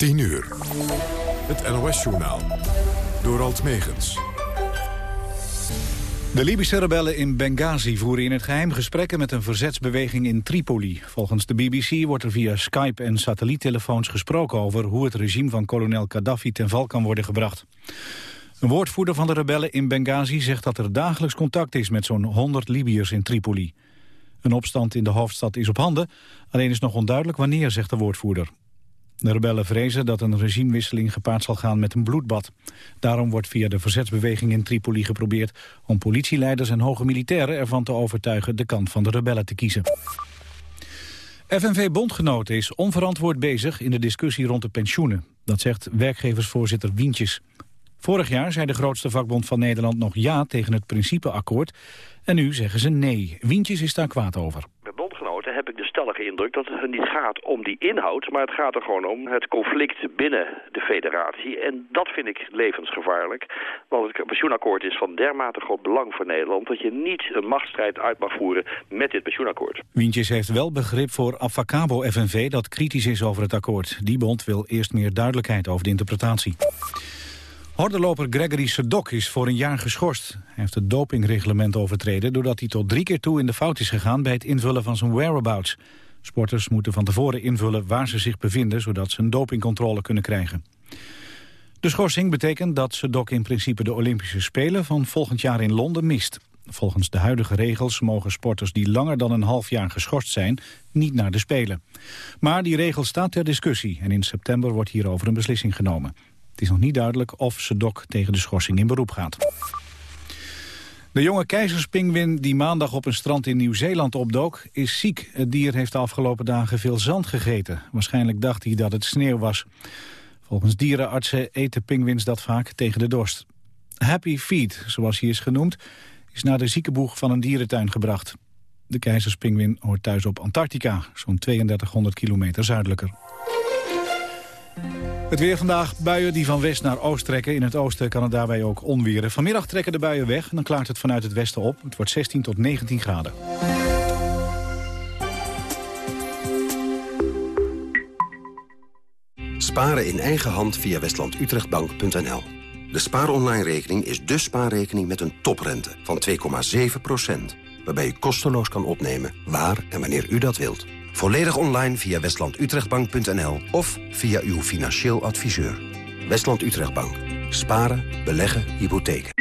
10 uur. Het NOS-journaal. Door Alt Megens. De Libische rebellen in Benghazi voeren in het geheim gesprekken met een verzetsbeweging in Tripoli. Volgens de BBC wordt er via Skype en satelliettelefoons gesproken over hoe het regime van kolonel Gaddafi ten val kan worden gebracht. Een woordvoerder van de rebellen in Benghazi zegt dat er dagelijks contact is met zo'n 100 Libiërs in Tripoli. Een opstand in de hoofdstad is op handen, alleen is nog onduidelijk wanneer, zegt de woordvoerder. De rebellen vrezen dat een regimewisseling gepaard zal gaan met een bloedbad. Daarom wordt via de verzetsbeweging in Tripoli geprobeerd... om politieleiders en hoge militairen ervan te overtuigen... de kant van de rebellen te kiezen. FNV-bondgenoten is onverantwoord bezig in de discussie rond de pensioenen. Dat zegt werkgeversvoorzitter Wientjes. Vorig jaar zei de grootste vakbond van Nederland nog ja tegen het principeakkoord. En nu zeggen ze nee. Wientjes is daar kwaad over stellige indruk dat het niet gaat om die inhoud... maar het gaat er gewoon om het conflict binnen de federatie. En dat vind ik levensgevaarlijk. Want het pensioenakkoord is van dermate groot belang voor Nederland... dat je niet een machtsstrijd uit mag voeren met dit pensioenakkoord. Wientjes heeft wel begrip voor Avacabo FNV dat kritisch is over het akkoord. Die bond wil eerst meer duidelijkheid over de interpretatie. Hordeloper Gregory Sedok is voor een jaar geschorst. Hij heeft het dopingreglement overtreden... doordat hij tot drie keer toe in de fout is gegaan... bij het invullen van zijn whereabouts. Sporters moeten van tevoren invullen waar ze zich bevinden... zodat ze een dopingcontrole kunnen krijgen. De schorsing betekent dat Sedok in principe de Olympische Spelen... van volgend jaar in Londen mist. Volgens de huidige regels mogen sporters die langer dan een half jaar geschorst zijn... niet naar de Spelen. Maar die regel staat ter discussie... en in september wordt hierover een beslissing genomen. Het is nog niet duidelijk of Sedok tegen de schorsing in beroep gaat. De jonge keizerspingwin die maandag op een strand in Nieuw-Zeeland opdook is ziek. Het dier heeft de afgelopen dagen veel zand gegeten. Waarschijnlijk dacht hij dat het sneeuw was. Volgens dierenartsen eten pingwins dat vaak tegen de dorst. Happy Feet, zoals hij is genoemd, is naar de ziekenboeg van een dierentuin gebracht. De keizerspingwin hoort thuis op Antarctica, zo'n 3200 kilometer zuidelijker. Het weer vandaag, buien die van west naar oost trekken. In het oosten kan het daarbij ook onweren. Vanmiddag trekken de buien weg en dan klaart het vanuit het westen op. Het wordt 16 tot 19 graden. Sparen in eigen hand via westlandutrechtbank.nl. De spaaronline-rekening is de spaarrekening met een toprente van 2,7% waarbij u kosteloos kan opnemen waar en wanneer u dat wilt. Volledig online via westlandutrechtbank.nl of via uw financieel adviseur. Westland Utrechtbank. Sparen, beleggen, hypotheken.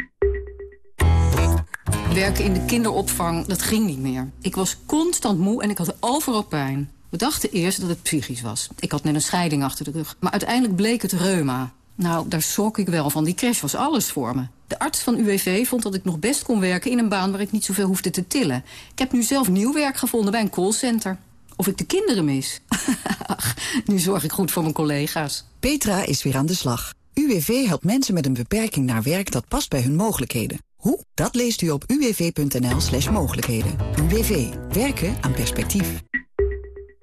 Werken in de kinderopvang, dat ging niet meer. Ik was constant moe en ik had overal pijn. We dachten eerst dat het psychisch was. Ik had net een scheiding achter de rug. Maar uiteindelijk bleek het reuma. Nou, daar schrok ik wel van. Die crash was alles voor me. De arts van UWV vond dat ik nog best kon werken in een baan waar ik niet zoveel hoefde te tillen. Ik heb nu zelf nieuw werk gevonden bij een callcenter of ik de kinderen mis. Nu zorg ik goed voor mijn collega's. Petra is weer aan de slag. UWV helpt mensen met een beperking naar werk dat past bij hun mogelijkheden. Hoe? Dat leest u op uwv.nl slash mogelijkheden. UWV. Werken aan perspectief.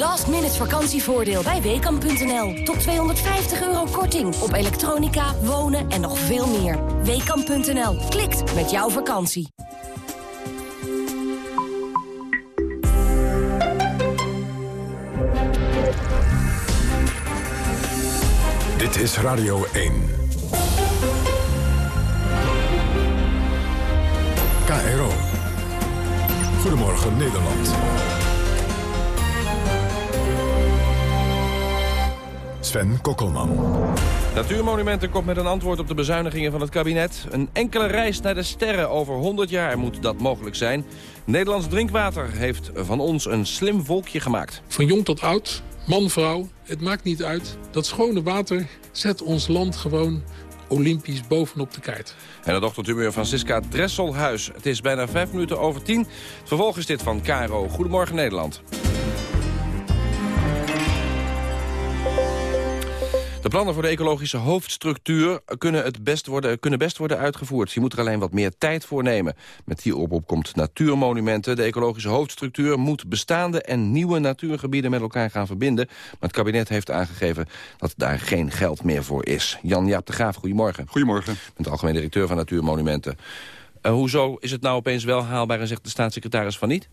last minute vakantievoordeel bij Weekamp.nl. Tot 250 euro korting op elektronica, wonen en nog veel meer. Weekamp.nl. Klikt met jouw vakantie. Dit is Radio 1. KRO. Goedemorgen Nederland. Sven Kokkelman. Natuurmonumenten komt met een antwoord op de bezuinigingen van het kabinet. Een enkele reis naar de sterren over 100 jaar moet dat mogelijk zijn. Nederlands drinkwater heeft van ons een slim volkje gemaakt. Van jong tot oud, man, vrouw, het maakt niet uit. Dat schone water zet ons land gewoon olympisch bovenop de kaart. En de dochtertumeur Francisca Dresselhuis. Het is bijna vijf minuten over tien. Het vervolg is dit van Caro. Goedemorgen Nederland. De plannen voor de ecologische hoofdstructuur kunnen, het best worden, kunnen best worden uitgevoerd. Je moet er alleen wat meer tijd voor nemen. Met die oproep komt Natuurmonumenten. De ecologische hoofdstructuur moet bestaande en nieuwe natuurgebieden met elkaar gaan verbinden. Maar het kabinet heeft aangegeven dat daar geen geld meer voor is. Jan-Jaap de Graaf, goedemorgen. Goedemorgen. Bent algemeen directeur van Natuurmonumenten. Uh, hoezo is het nou opeens wel haalbaar en zegt de staatssecretaris van niet?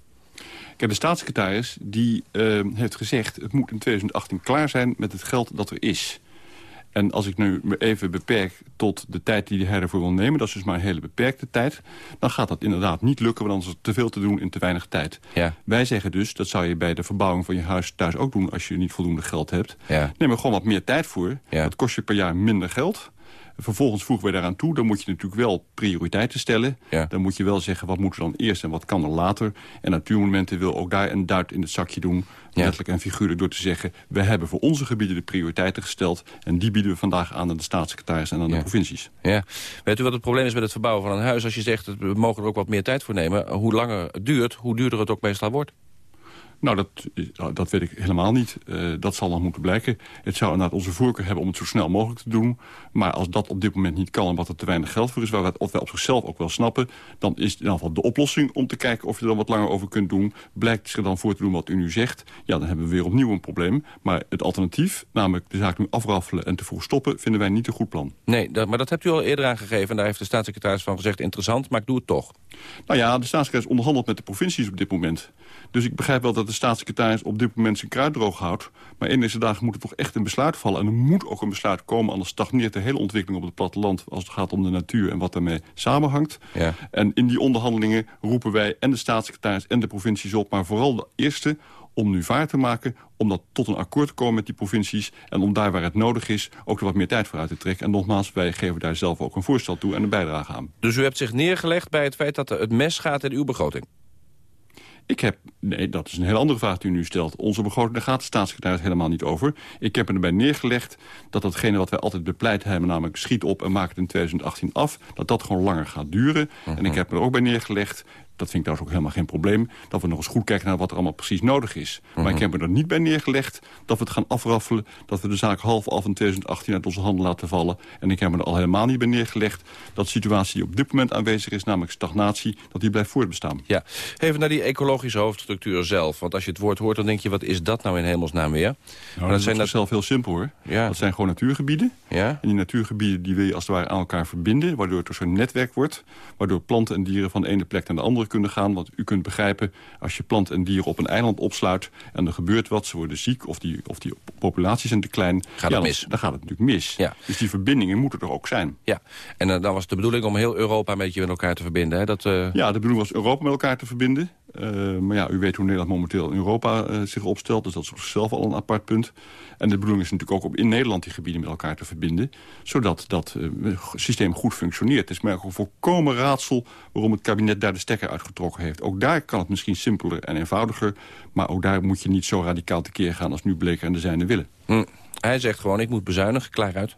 Kijk, de staatssecretaris die uh, heeft gezegd... het moet in 2018 klaar zijn met het geld dat er is. En als ik nu me even beperk tot de tijd die hij ervoor wil nemen... dat is dus maar een hele beperkte tijd... dan gaat dat inderdaad niet lukken, want dan is er te veel te doen in te weinig tijd. Ja. Wij zeggen dus, dat zou je bij de verbouwing van je huis thuis ook doen... als je niet voldoende geld hebt. Ja. Neem er gewoon wat meer tijd voor. Ja. Dat kost je per jaar minder geld... Vervolgens voegen we daaraan toe, dan moet je natuurlijk wel prioriteiten stellen. Ja. Dan moet je wel zeggen, wat moet er dan eerst en wat kan er later. En Natuurmonumenten wil ook daar een duit in het zakje doen. Ja. Letterlijk en figuurlijk door te zeggen... we hebben voor onze gebieden de prioriteiten gesteld... en die bieden we vandaag aan aan de staatssecretaris en aan Ja. de provincies. Ja. Weet u wat het probleem is met het verbouwen van een huis? Als je zegt, we mogen er ook wat meer tijd voor nemen. Hoe langer het duurt, hoe duurder het ook meestal wordt. Nou, dat, dat weet ik helemaal niet. Uh, dat zal nog moeten blijken. Het zou inderdaad onze voorkeur hebben om het zo snel mogelijk te doen. Maar als dat op dit moment niet kan, omdat er te weinig geld voor is... waar we het of wij op zichzelf ook wel snappen... dan is in ieder geval de oplossing om te kijken of je er dan wat langer over kunt doen. Blijkt zich dan voor te doen wat u nu zegt. Ja, dan hebben we weer opnieuw een probleem. Maar het alternatief, namelijk de zaak nu afraffelen en te vroeg stoppen... vinden wij niet een goed plan. Nee, dat, maar dat hebt u al eerder aangegeven. En daar heeft de staatssecretaris van gezegd, interessant, maar ik doe het toch. Nou ja, de staatssecretaris onderhandelt met de provincies op dit moment. Dus ik begrijp wel dat de staatssecretaris op dit moment zijn kruid droog houdt. Maar in deze dagen moet er toch echt een besluit vallen. En er moet ook een besluit komen, anders stagneert de hele ontwikkeling op het platteland... als het gaat om de natuur en wat daarmee samenhangt. Ja. En in die onderhandelingen roepen wij en de staatssecretaris en de provincies op... maar vooral de eerste om nu vaart te maken, om dat tot een akkoord te komen met die provincies... en om daar waar het nodig is ook er wat meer tijd voor uit te trekken. En nogmaals, wij geven daar zelf ook een voorstel toe en een bijdrage aan. Dus u hebt zich neergelegd bij het feit dat het mes gaat in uw begroting? Ik heb, nee, dat is een heel andere vraag die u nu stelt. Onze begroting, daar gaat de staatssecretaris helemaal niet over. Ik heb erbij neergelegd dat datgene wat wij altijd bepleit hebben... namelijk schiet op en maak het in 2018 af... dat dat gewoon langer gaat duren. En ik heb er ook bij neergelegd dat vind ik trouwens ook helemaal geen probleem... dat we nog eens goed kijken naar wat er allemaal precies nodig is. Maar ik heb er niet bij neergelegd dat we het gaan afraffelen... dat we de zaak half af in 2018 uit onze handen laten vallen. En ik heb er al helemaal niet bij neergelegd... dat de situatie die op dit moment aanwezig is, namelijk stagnatie... dat die blijft voortbestaan. Ja, even naar die ecologische hoofdstructuur zelf. Want als je het woord hoort, dan denk je, wat is dat nou in hemelsnaam weer? Nou, dat, zijn dat zelf heel simpel hoor. Ja. Dat zijn gewoon natuurgebieden. Ja. En die natuurgebieden die wil je als het ware aan elkaar verbinden... waardoor het dus een netwerk wordt... waardoor planten en dieren van de ene plek naar de andere kunnen gaan. Want u kunt begrijpen, als je plant en dieren op een eiland opsluit... en er gebeurt wat, ze worden ziek of die, of die populaties zijn te klein... Gaat ja, het mis. Dan, dan gaat het natuurlijk mis. Ja. Dus die verbindingen moeten er ook zijn. Ja, en uh, dan was de bedoeling om heel Europa een beetje met elkaar te verbinden. Hè? Dat, uh... Ja, de bedoeling was Europa met elkaar te verbinden. Uh, maar ja, u weet hoe Nederland momenteel in Europa zich opstelt. Dus dat is op zichzelf al een apart punt. En de bedoeling is natuurlijk ook om in Nederland die gebieden met elkaar te verbinden. Zodat dat systeem goed functioneert. Het is mij ook een volkomen raadsel waarom het kabinet daar de stekker uitgetrokken heeft. Ook daar kan het misschien simpeler en eenvoudiger. Maar ook daar moet je niet zo radicaal tekeer gaan als nu Bleker en de zijne willen. Hm. Hij zegt gewoon, ik moet bezuinigen, klaar uit.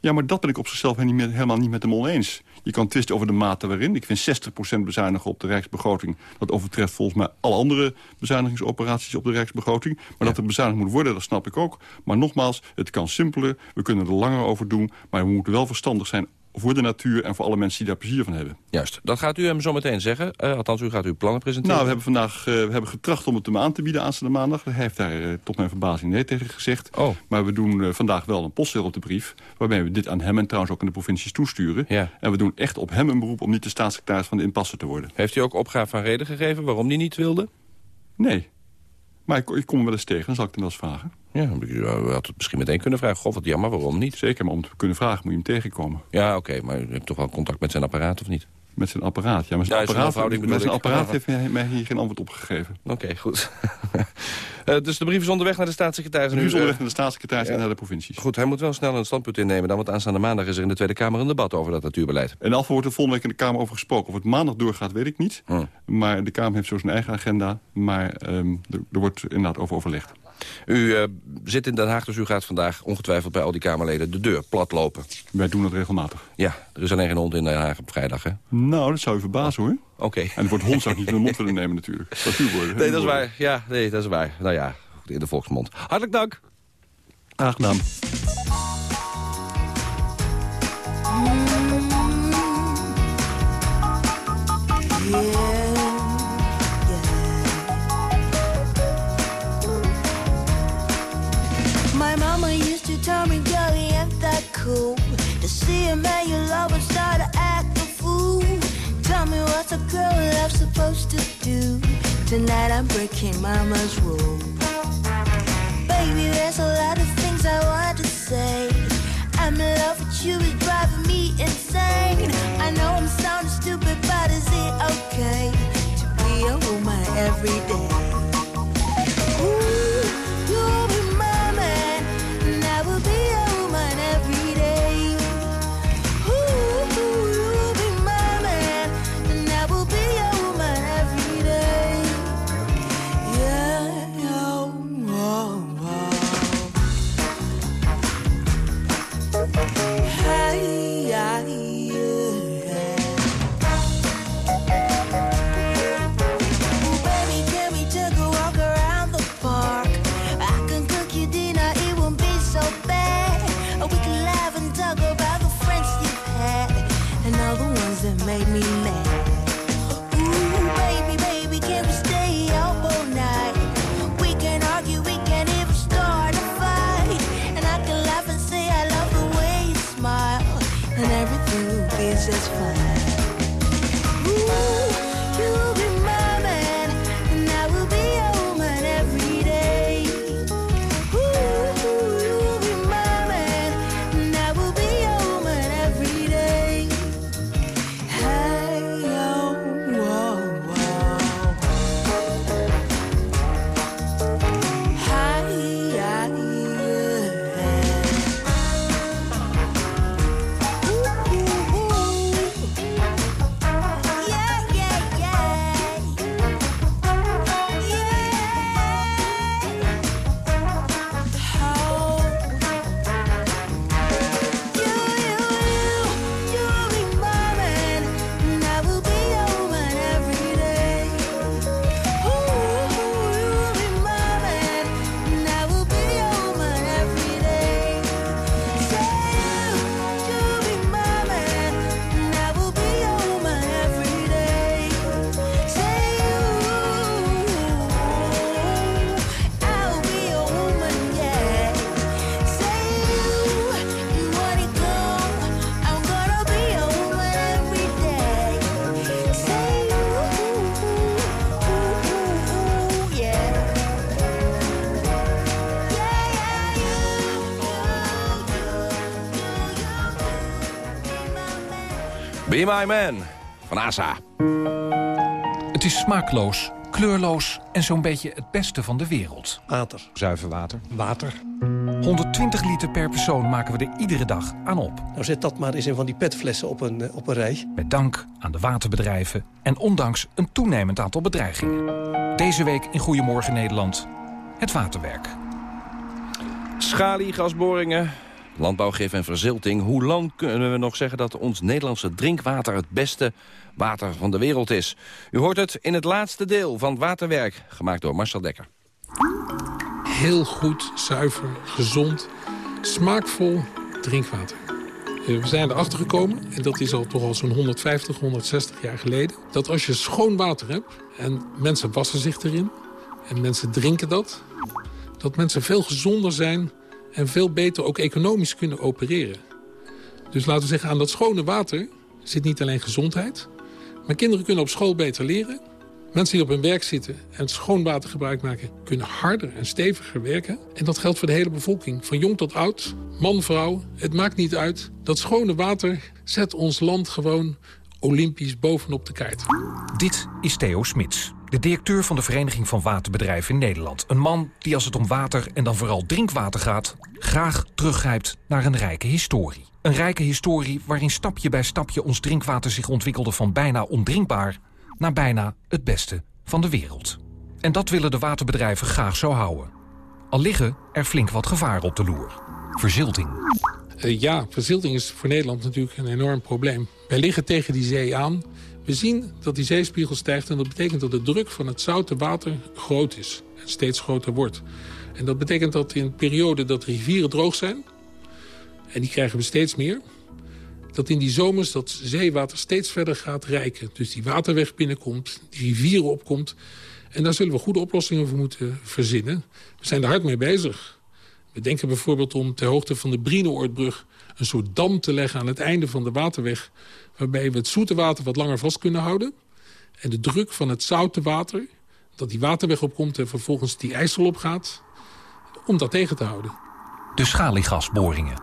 Ja, maar dat ben ik op zichzelf helemaal niet met hem oneens. Je kan twisten over de mate waarin. Ik vind 60% bezuinigen op de rijksbegroting. Dat overtreft volgens mij alle andere bezuinigingsoperaties op de rijksbegroting. Maar ja. dat er bezuinigd moet worden, dat snap ik ook. Maar nogmaals, het kan simpeler. We kunnen er langer over doen. Maar we moeten wel verstandig zijn voor de natuur en voor alle mensen die daar plezier van hebben. Juist, dat gaat u hem zo meteen zeggen. Uh, althans, u gaat uw plannen presenteren. Nou, we hebben vandaag uh, we hebben getracht om het hem aan te bieden aanstaande maandag. Hij heeft daar uh, tot mijn verbazing nee tegen gezegd. Oh. Maar we doen vandaag wel een postzegel op de brief... waarmee we dit aan hem en trouwens ook aan de provincies toesturen. Ja. En we doen echt op hem een beroep om niet de staatssecretaris van de impasse te worden. Heeft u ook opgave van reden gegeven waarom hij niet wilde? Nee. Maar ik, ik kom hem wel eens tegen, dan zal ik hem wel eens vragen. Ja, u had het misschien meteen kunnen vragen. Goh, wat jammer, waarom niet? Zeker, maar om te kunnen vragen moet je hem tegenkomen. Ja, oké, okay, maar u hebt toch wel contact met zijn apparaat, of niet? Met zijn apparaat, ja. Maar zijn ja, apparaat, met zijn apparaat heeft mij, mij, hier geen antwoord op gegeven. Oké, okay, goed. uh, dus de brief is onderweg naar de staatssecretaris. De brief is onderweg naar de staatssecretaris ja. en naar de provincies. Goed, hij moet wel snel een standpunt innemen. Dan, want aanstaande maandag is er in de Tweede Kamer een debat over dat natuurbeleid. En Alfa wordt er volgende week in de Kamer over gesproken. Of het maandag doorgaat, weet ik niet. Hmm. Maar de Kamer heeft zo zijn eigen agenda. Maar um, er, er wordt inderdaad over overlegd. U uh, zit in Den Haag, dus u gaat vandaag ongetwijfeld bij al die Kamerleden de deur platlopen. Wij doen dat regelmatig. Ja, er is alleen geen hond in Den Haag op vrijdag, hè? Nou, dat zou u verbazen, hoor. Oké. Okay. En het woord hond zou ik niet in de mond willen nemen, natuurlijk. Dat u worden. Nee, dat is waar. Ja, nee, dat is waar. Nou ja, in de volksmond. Hartelijk dank. Aangenaam. My mama used to tell me, girl, you ain't that cool. To see a man you love and start to act a fool. Tell me what's a girl love supposed to do? Tonight I'm breaking mama's rule. Baby, there's a lot of things I want to say. I'm in love with you, it's driving me insane. I know I'm sounding stupid, but is it okay to be a woman every day? My Man van ASA. Het is smaakloos, kleurloos en zo'n beetje het beste van de wereld. Water. Zuiver water. Water. 120 liter per persoon maken we er iedere dag aan op. Nou zet dat maar eens in van die petflessen op een, eh, op een rij. Met dank aan de waterbedrijven en ondanks een toenemend aantal bedreigingen. Deze week in Goedemorgen Nederland, het waterwerk. Schaliegasboringen, landbouwgif en verzilting. Hoe lang kunnen we nog zeggen dat ons Nederlandse drinkwater... het beste water van de wereld is? U hoort het in het laatste deel van Waterwerk, gemaakt door Marcel Dekker. Heel goed, zuiver, gezond, smaakvol drinkwater. Eh, We zijn erachter gekomen, en dat is al toch al zo'n 150, 160 jaar geleden... dat als je schoon water hebt en mensen wassen zich erin... en mensen drinken dat, dat mensen veel gezonder zijn... en veel beter ook economisch kunnen opereren. Dus laten we zeggen, aan dat schone water zit niet alleen gezondheid... maar kinderen kunnen op school beter leren... Mensen die op hun werk zitten en schoon water gebruik maken... kunnen harder en steviger werken. En dat geldt voor de hele bevolking. Van jong tot oud, man, vrouw, het maakt niet uit. Dat schone water zet ons land gewoon olympisch bovenop de kaart. Dit is Theo Smits, de directeur van de Vereniging van Waterbedrijven in Nederland. Een man die als het om water en dan vooral drinkwater gaat... graag teruggrijpt naar een rijke historie. Een rijke historie waarin stapje bij stapje ons drinkwater zich ontwikkelde... van bijna ondrinkbaar naar bijna het beste van de wereld. En dat willen de waterbedrijven graag zo houden. Al liggen er flink wat gevaren op de loer. Verzilting. Eh, ja, verzilting is voor Nederland natuurlijk een enorm probleem. Wij liggen tegen die zee aan. We zien dat die zeespiegel stijgt en dat betekent dat de druk van het zoute water groot is. En steeds groter wordt. En dat betekent dat in periode dat rivieren droog zijn... en die krijgen we steeds meer... dat in die zomers dat zeewater steeds verder gaat rijken. Dus die waterweg binnenkomt, die rivieren opkomt... En daar zullen we goede oplossingen voor moeten verzinnen. We zijn er hard mee bezig. We denken bijvoorbeeld om ter hoogte van de Brienoordbrug... een soort dam te leggen aan het einde van de waterweg... waarbij we het zoete water wat langer vast kunnen houden. En de druk van het zoute water, dat die waterweg opkomt... en vervolgens die IJssel opgaat, om dat tegen te houden. De schaliegasboringen.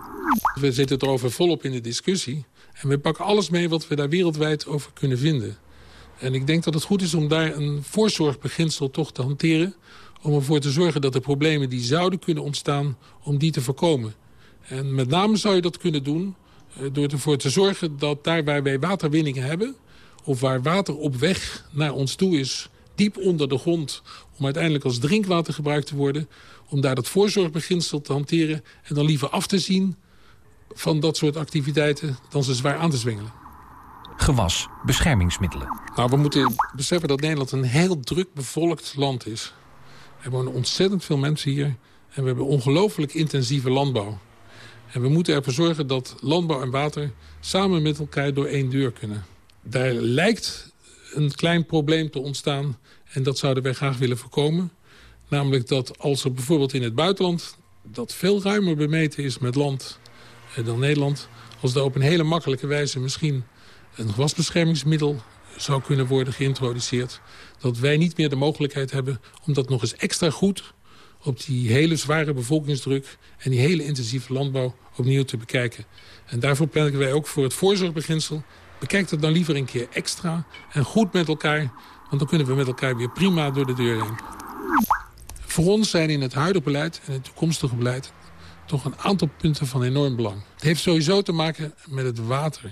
We zitten erover volop in de discussie. En we pakken alles mee wat we daar wereldwijd over kunnen vinden. En ik denk dat het goed is om daar een voorzorgbeginsel toch te hanteren... om ervoor te zorgen dat de problemen die zouden kunnen ontstaan... om die te voorkomen. En met name zou je dat kunnen doen door ervoor te zorgen... dat daar waar wij waterwinningen hebben... of waar water op weg naar ons toe is, diep onder de grond... om uiteindelijk als drinkwater gebruikt te worden... om daar dat voorzorgbeginsel te hanteren... en dan liever af te zien van dat soort activiteiten... dan ze zwaar aan te zwengelen gewas, beschermingsmiddelen. Nou, we moeten beseffen dat Nederland een heel druk bevolkt land is. Er wonen ontzettend veel mensen hier en we hebben ongelooflijk intensieve landbouw. En we moeten ervoor zorgen dat landbouw en water samen met elkaar door één deur kunnen. Daar lijkt een klein probleem te ontstaan en dat zouden wij graag willen voorkomen. Namelijk dat als er bijvoorbeeld in het buitenland... dat veel ruimer bemeten is met land eh, dan Nederland... als er op een hele makkelijke wijze misschien een gewasbeschermingsmiddel zou kunnen worden geïntroduceerd. Dat wij niet meer de mogelijkheid hebben om dat nog eens extra goed op die hele zware bevolkingsdruk en die hele intensieve landbouw opnieuw te bekijken. En daarvoor pleiten wij ook voor het voorzorgbeginsel. Bekijk dat dan liever een keer extra en goed met elkaar, want dan kunnen we met elkaar weer prima door de deur heen. Voor ons zijn in het huidige beleid en het toekomstige beleid toch een aantal punten van enorm belang. Het heeft sowieso te maken met het water.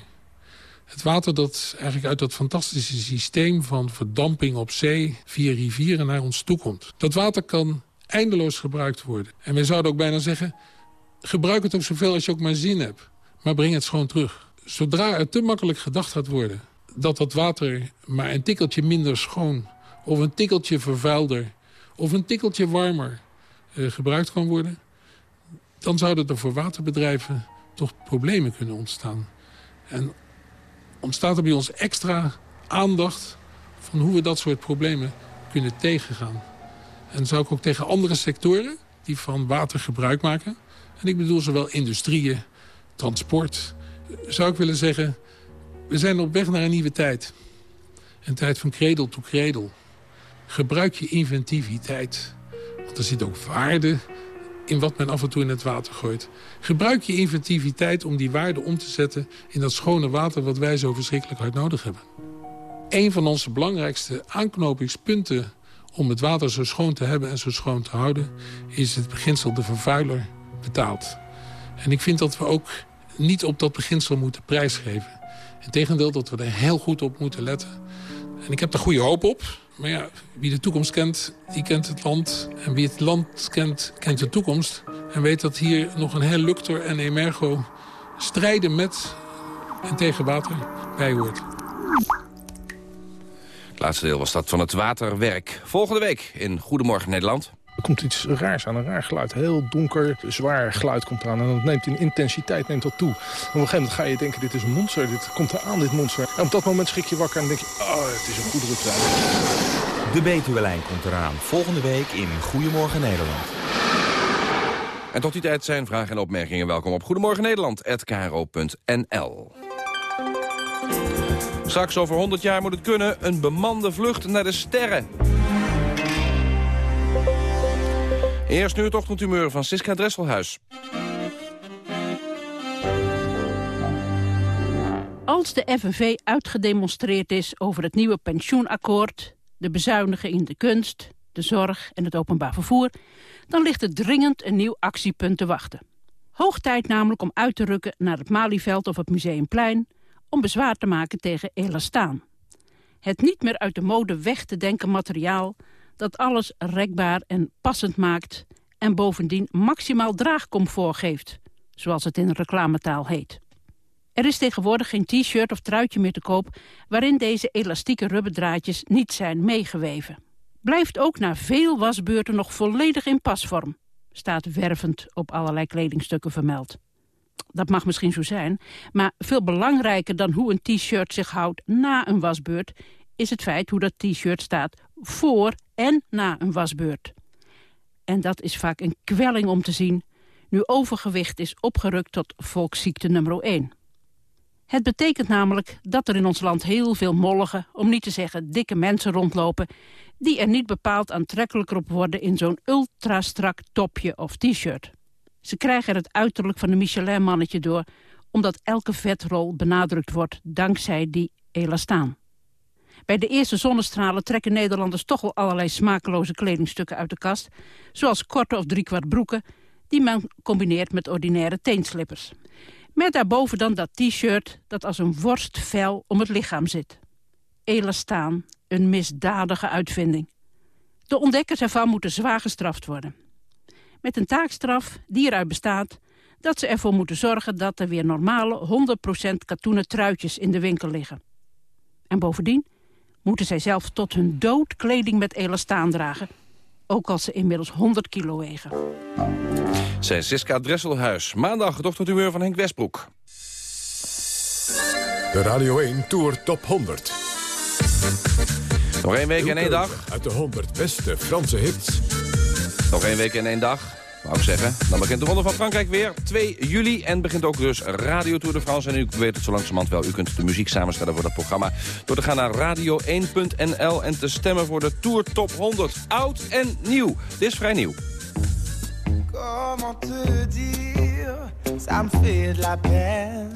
Het water dat eigenlijk uit dat fantastische systeem van verdamping op zee... via rivieren naar ons toe komt. Dat water kan eindeloos gebruikt worden. En wij zouden ook bijna zeggen... gebruik het ook zoveel als je ook maar zin hebt. Maar breng het schoon terug. Zodra er te makkelijk gedacht gaat worden... dat dat water maar een tikkeltje minder schoon... of een tikkeltje vervuilder... of een tikkeltje warmer eh, gebruikt kan worden... dan zouden er voor waterbedrijven toch problemen kunnen ontstaan. En ontstaat er bij ons extra aandacht... van hoe we dat soort problemen kunnen tegengaan. En zou ik ook tegen andere sectoren die van water gebruik maken... en ik bedoel zowel industrieën, transport... zou ik willen zeggen, we zijn op weg naar een nieuwe tijd. Een tijd van kredel to kredel. Gebruik je inventiviteit. Want er zit ook waarde in wat men af en toe in het water gooit. Gebruik je inventiviteit om die waarde om te zetten... in dat schone water wat wij zo verschrikkelijk hard nodig hebben. Een van onze belangrijkste aanknopingspunten om het water zo schoon te hebben en zo schoon te houden... is het beginsel de vervuiler betaalt. En ik vind dat we ook niet op dat beginsel moeten prijsgeven. Integendeel dat we er heel goed op moeten letten. En ik heb er goede hoop op. Maar ja, wie de toekomst kent, die kent het land. En wie het land kent, kent de toekomst. En weet dat hier nog een heel Luctor en Emergo strijden met en tegen water bij hoort. Het laatste deel was dat van het waterwerk. Volgende week in Goedemorgen Nederland. Er komt iets raars aan, een raar geluid. Heel donker, zwaar geluid komt eraan. En dat neemt in intensiteit neemt dat toe. Op een gegeven moment ga je denken, dit is een monster. Dit komt eraan, dit monster. En op dat moment schrik je wakker en denk je, oh, het is een goederentrein. De Betuwelijn komt eraan. Volgende week in Goedemorgen Nederland. En tot die tijd zijn vragen en opmerkingen welkom op Goedemorgen Nederland@kro.nl. Straks over 100 jaar moet het kunnen, een bemande vlucht naar de sterren. Eerst nu het ochtendhumeur van Siska Dresselhuis. Als de FNV uitgedemonstreerd is over het nieuwe pensioenakkoord... de bezuinigen in de kunst, de zorg en het openbaar vervoer... dan ligt er dringend een nieuw actiepunt te wachten. Hoog tijd namelijk om uit te rukken naar het Malieveld of het Museumplein... om bezwaar te maken tegen elastaan. Het niet meer uit de mode weg te denken materiaal dat alles rekbaar en passend maakt... en bovendien maximaal draagcomfort geeft, zoals het in reclametaal heet. Er is tegenwoordig geen t-shirt of truitje meer te koop... waarin deze elastieke rubberdraadjes niet zijn meegeweven. Blijft ook na veel wasbeurten nog volledig in pasvorm. staat wervend op allerlei kledingstukken vermeld. Dat mag misschien zo zijn, maar veel belangrijker dan hoe een t-shirt zich houdt na een wasbeurt... is het feit hoe dat t-shirt staat voor en na een wasbeurt. En dat is vaak een kwelling om te zien... nu overgewicht is opgerukt tot volksziekte nummer 1. Het betekent namelijk dat er in ons land heel veel mollige, om niet te zeggen dikke mensen rondlopen... die er niet bepaald aantrekkelijker op worden in zo'n ultra-strak topje of t-shirt. Ze krijgen er het uiterlijk van een Michelin-mannetje door... omdat elke vetrol benadrukt wordt dankzij die elastaan. Bij de eerste zonnestralen trekken Nederlanders toch wel allerlei smakeloze kledingstukken uit de kast... zoals korte of driekwart broeken die men combineert met ordinaire teenslippers. Met daarboven dan dat t-shirt dat als een worstvel om het lichaam zit. Elastaan, een misdadige uitvinding. De ontdekkers ervan moeten zwaar gestraft worden. Met een taakstraf die eruit bestaat dat ze ervoor moeten zorgen dat er weer normale 100% katoenen truitjes in de winkel liggen. En bovendien moeten zij zelf tot hun dood kleding met elastaan dragen, ook als ze inmiddels 100 kilo wegen. Zij Siska Dresselhuis. Maandag ochtendhumeur van Henk Westbroek. De Radio 1 Tour Top 100. Nog één week en één dag. Uit de 100 beste Franse hits. Nog één week en één dag. Wou ik zeggen. Dan begint de Ronde van Frankrijk weer. 2 juli. En begint ook dus Radio Tour de France. En u weet het zo langzamerhand wel. U kunt de muziek samenstellen voor dat programma. Door te gaan naar radio1.nl en te stemmen voor de Tour Top 100. Oud en nieuw. Dit is vrij nieuw. Ça me fait la peine.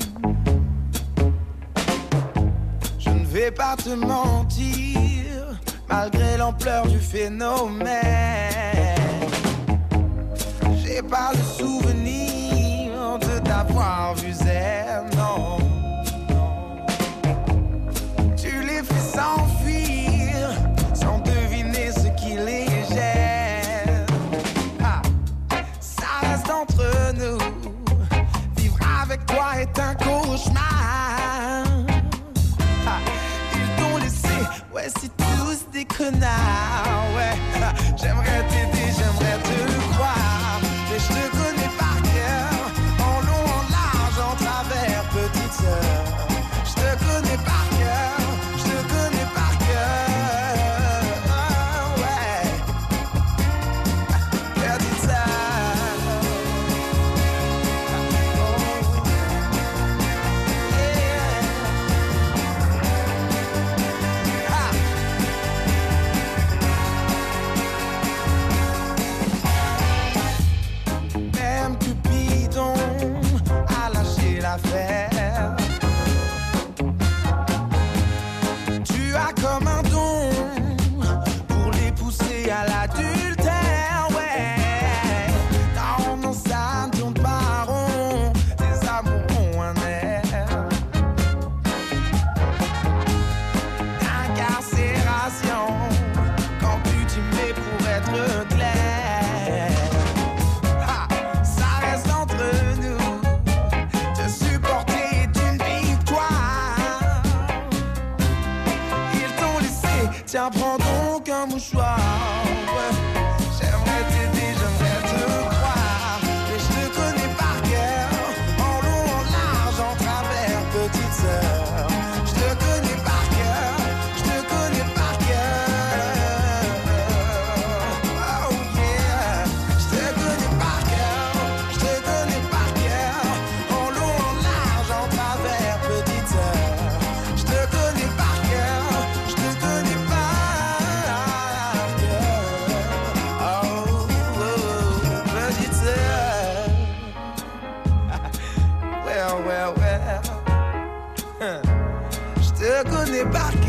Je ne vais pas te mentir, malgré l'ampleur du phénomène. Pas le souvenir de t'avoir vu zen, non. Tu les fais s'enfuir sans deviner ce qui les gêne. Ah, ça reste entre nous. Vivre avec toi est un cauchemar. Ah, ils t'ont laissé, ouais, c'est tous des connards. Ouais,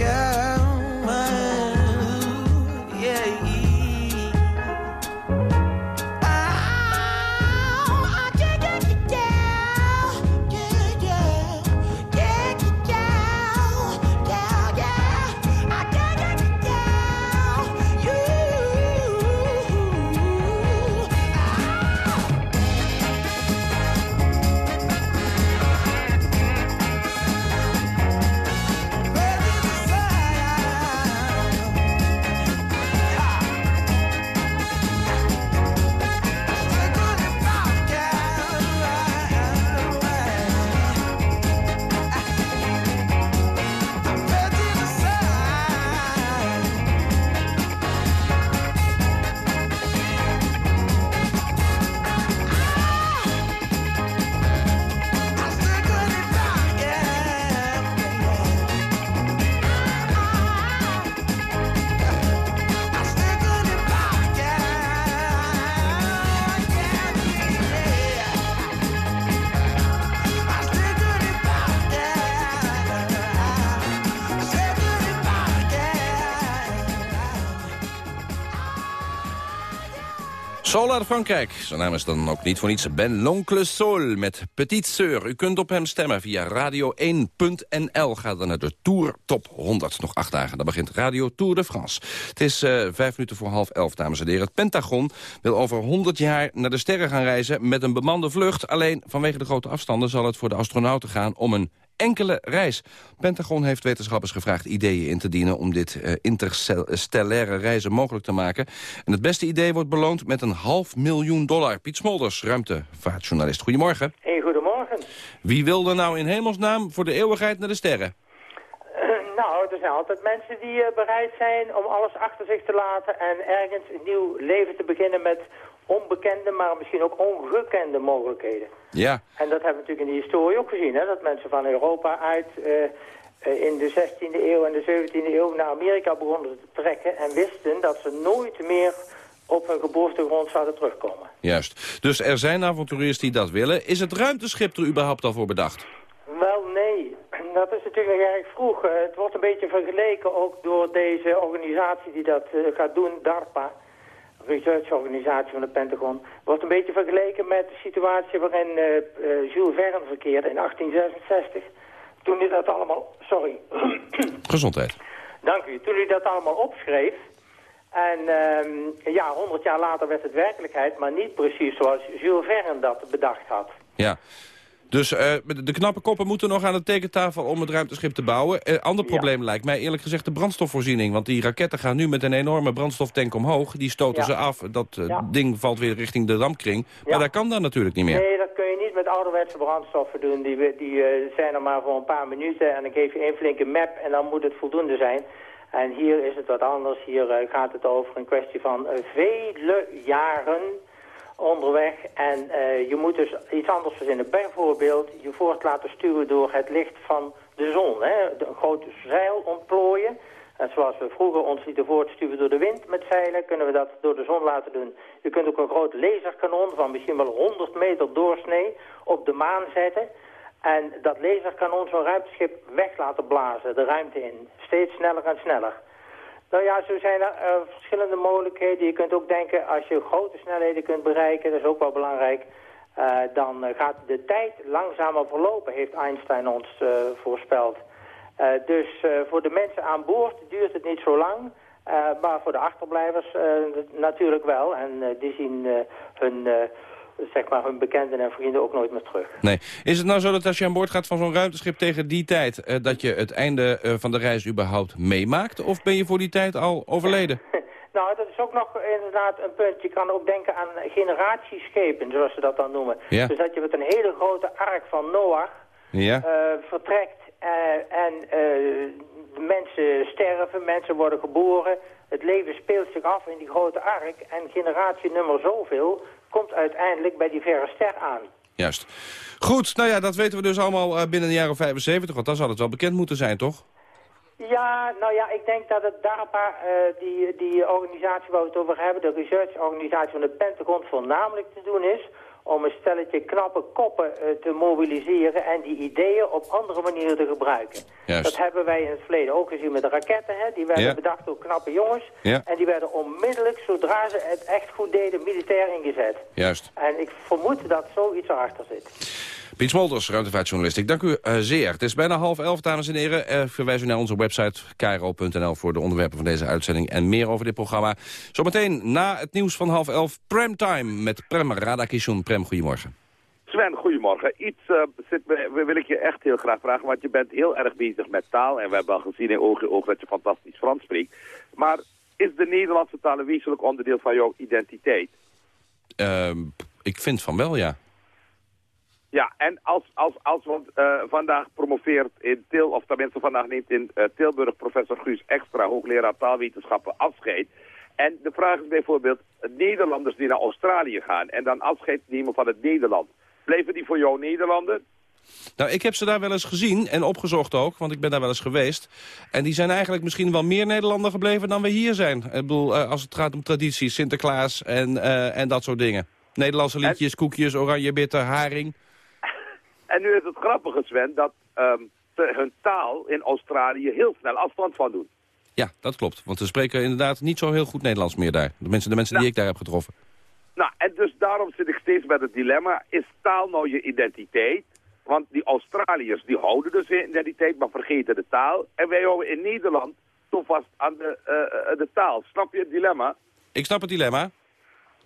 Yeah. Uit Frankrijk. Zijn naam is dan ook niet voor niets Ben l'Oncle Sol met Petite Sœur. U kunt op hem stemmen via radio1.nl. Ga dan naar de Tour Top 100. Nog acht dagen, dan begint Radio Tour de France. Het is eh, vijf minuten voor half elf, dames en heren. Het Pentagon wil over 100 jaar naar de sterren gaan reizen met een bemande vlucht. Alleen vanwege de grote afstanden zal het voor de astronauten gaan om een enkele reis. Pentagon heeft wetenschappers gevraagd ideeën in te dienen... om dit uh, interstellaire reizen mogelijk te maken. En het beste idee wordt beloond met een half miljoen dollar. Piet Smolders, ruimtevaartjournalist. Goedemorgen. Hey, goedemorgen. Wie wil er nou in hemelsnaam voor de eeuwigheid naar de sterren? Uh, nou, er zijn altijd mensen die uh, bereid zijn om alles achter zich te laten... en ergens een nieuw leven te beginnen met onbekende, maar misschien ook ongekende mogelijkheden. Ja. En dat hebben we natuurlijk in de historie ook gezien, hè? dat mensen van Europa uit uh, uh, in de 16e eeuw en de 17e eeuw naar Amerika begonnen te trekken en wisten dat ze nooit meer op hun geboortegrond zouden terugkomen. Juist. Dus er zijn avonturiers die dat willen. Is het ruimteschip er überhaupt al voor bedacht? Wel, nee. Dat is natuurlijk nog erg vroeg. Uh, het wordt een beetje vergeleken ook door deze organisatie die dat gaat doen, DARPA researchorganisatie van het Pentagon, wordt een beetje vergeleken met de situatie waarin uh, uh, Jules Verne verkeerde in 1866. Toen hij dat allemaal... Sorry. Gezondheid. Dank u. Toen hij dat allemaal opschreef... En uh, ja, 100 jaar later werd het werkelijkheid, maar niet precies zoals Jules Verne dat bedacht had. Ja. Dus uh, de knappe koppen moeten nog aan de tekentafel om het ruimteschip te bouwen. Uh, ander probleem ja. lijkt mij eerlijk gezegd de brandstofvoorziening. Want die raketten gaan nu met een enorme brandstoftank omhoog. Die stoten Ja. ze af. Dat uh, Ja. ding valt weer richting de dampkring. Maar dat kan dan natuurlijk niet meer. Nee, dat kun je niet met ouderwetse brandstoffen doen. Die, die eh, zijn er maar voor een paar minuten en dan geef je één flinke map en dan moet het voldoende zijn. En hier is het wat anders. Hier eh, gaat het over een kwestie van eh, vele jaren onderweg. En eh, je moet dus iets anders verzinnen. Bijvoorbeeld je voort laten stuwen door het licht van de zon. Hè? Een groot zeil ontplooien. En zoals we vroeger ons lieten voortstuwen door de wind met zeilen, kunnen we dat door de zon laten doen. Je kunt ook een groot laserkanon van misschien wel 100 meter doorsnee op de maan zetten. En dat laserkanon zo'n ruimteschip weg laten blazen, de ruimte in. Steeds sneller en sneller. Nou ja, zo zijn er eh, verschillende mogelijkheden. Je kunt ook denken, als je grote snelheden kunt bereiken, dat is ook wel belangrijk, eh, dan eh, gaat de tijd langzamer verlopen, heeft Einstein ons voorspeld. Dus voor de mensen aan boord duurt het niet zo lang, maar voor de achterblijvers natuurlijk wel. En die zien hun, zeg maar hun bekenden en vrienden ook nooit meer terug. Nee. Is het nou zo dat als je aan boord gaat van zo'n ruimteschip tegen die tijd... eh, dat je het einde eh, van de reis überhaupt meemaakt? Of ben je voor die tijd al overleden? Nou, dat is ook nog inderdaad een punt. Je kan ook denken aan generatieschepen, zoals ze dat dan noemen. Ja. Dus dat je met een hele grote ark van Noach Ja. eh, vertrekt en de mensen sterven, mensen worden geboren. Het leven speelt zich af in die grote ark en generatie nummer zoveel komt uiteindelijk bij die verre ster aan. Juist. Goed, nou ja, dat weten we dus allemaal eh, binnen de jaren 75. Want dan zal het wel bekend moeten zijn, toch? Ja, nou ja, ik denk dat het DARPA, eh, die, die organisatie waar we het over hebben, de researchorganisatie van de Pentagon, voornamelijk te doen is om een stelletje knappe koppen eh, te mobiliseren en die ideeën op andere manieren te gebruiken. Juist. Dat hebben wij in het verleden ook gezien met de raketten. Hè? Die werden Ja. bedacht door knappe jongens. Ja. En die werden onmiddellijk, zodra ze het echt goed deden, militair ingezet. Juist. En ik vermoed dat zoiets erachter zit. Piet Smolders, ruimtevaartjournalist. Ik dank u eh, zeer. Het is bijna half elf, dames en heren. Eh, verwijs u naar onze website kro.nl voor de onderwerpen van deze uitzending... en meer over dit programma. Zometeen na het nieuws van half elf, Prem Time met Prem Radakishun. Prem, goedemorgen. Sven, goedemorgen. Iets eh, zit me, wil ik je echt heel graag vragen, want je bent heel erg bezig met taal. En we hebben al gezien in oog in oog dat je fantastisch Frans spreekt. Maar is de Nederlandse taal een wezenlijk onderdeel van jouw identiteit? Ehm, ik vind van wel, ja. Ja, en als, als, als want, eh, vandaag promoveert in Til, of tenminste vandaag neemt in eh, Tilburg professor Guus Extra, hoogleraar taalwetenschappen, afscheid. En de vraag is bijvoorbeeld, Nederlanders die naar Australië gaan en dan afscheid nemen van het Nederland. Blijven die voor jou Nederlander? Nou, ik heb ze daar wel eens gezien en opgezocht ook, want ik ben daar wel eens geweest. En die zijn eigenlijk misschien wel meer Nederlander gebleven dan we hier zijn. Ik bedoel, eh, als het gaat om tradities, Sinterklaas en, en dat soort dingen. Nederlandse liedjes, koekjes, oranje bitter, haring. En nu is het grappige, Sven, dat ehm, ze hun taal in Australië heel snel afstand van doen. Ja, dat klopt. Want ze spreken inderdaad niet zo heel goed Nederlands meer daar. De mensen, de mensen die ik daar heb getroffen. Nou, en dus daarom zit ik steeds met het dilemma, is taal nou je identiteit? Want die Australiërs, die houden dus hun identiteit, maar vergeten de taal. En wij houden in Nederland zo vast aan de, eh, eh, de taal. Snap je het dilemma? Ik snap het dilemma.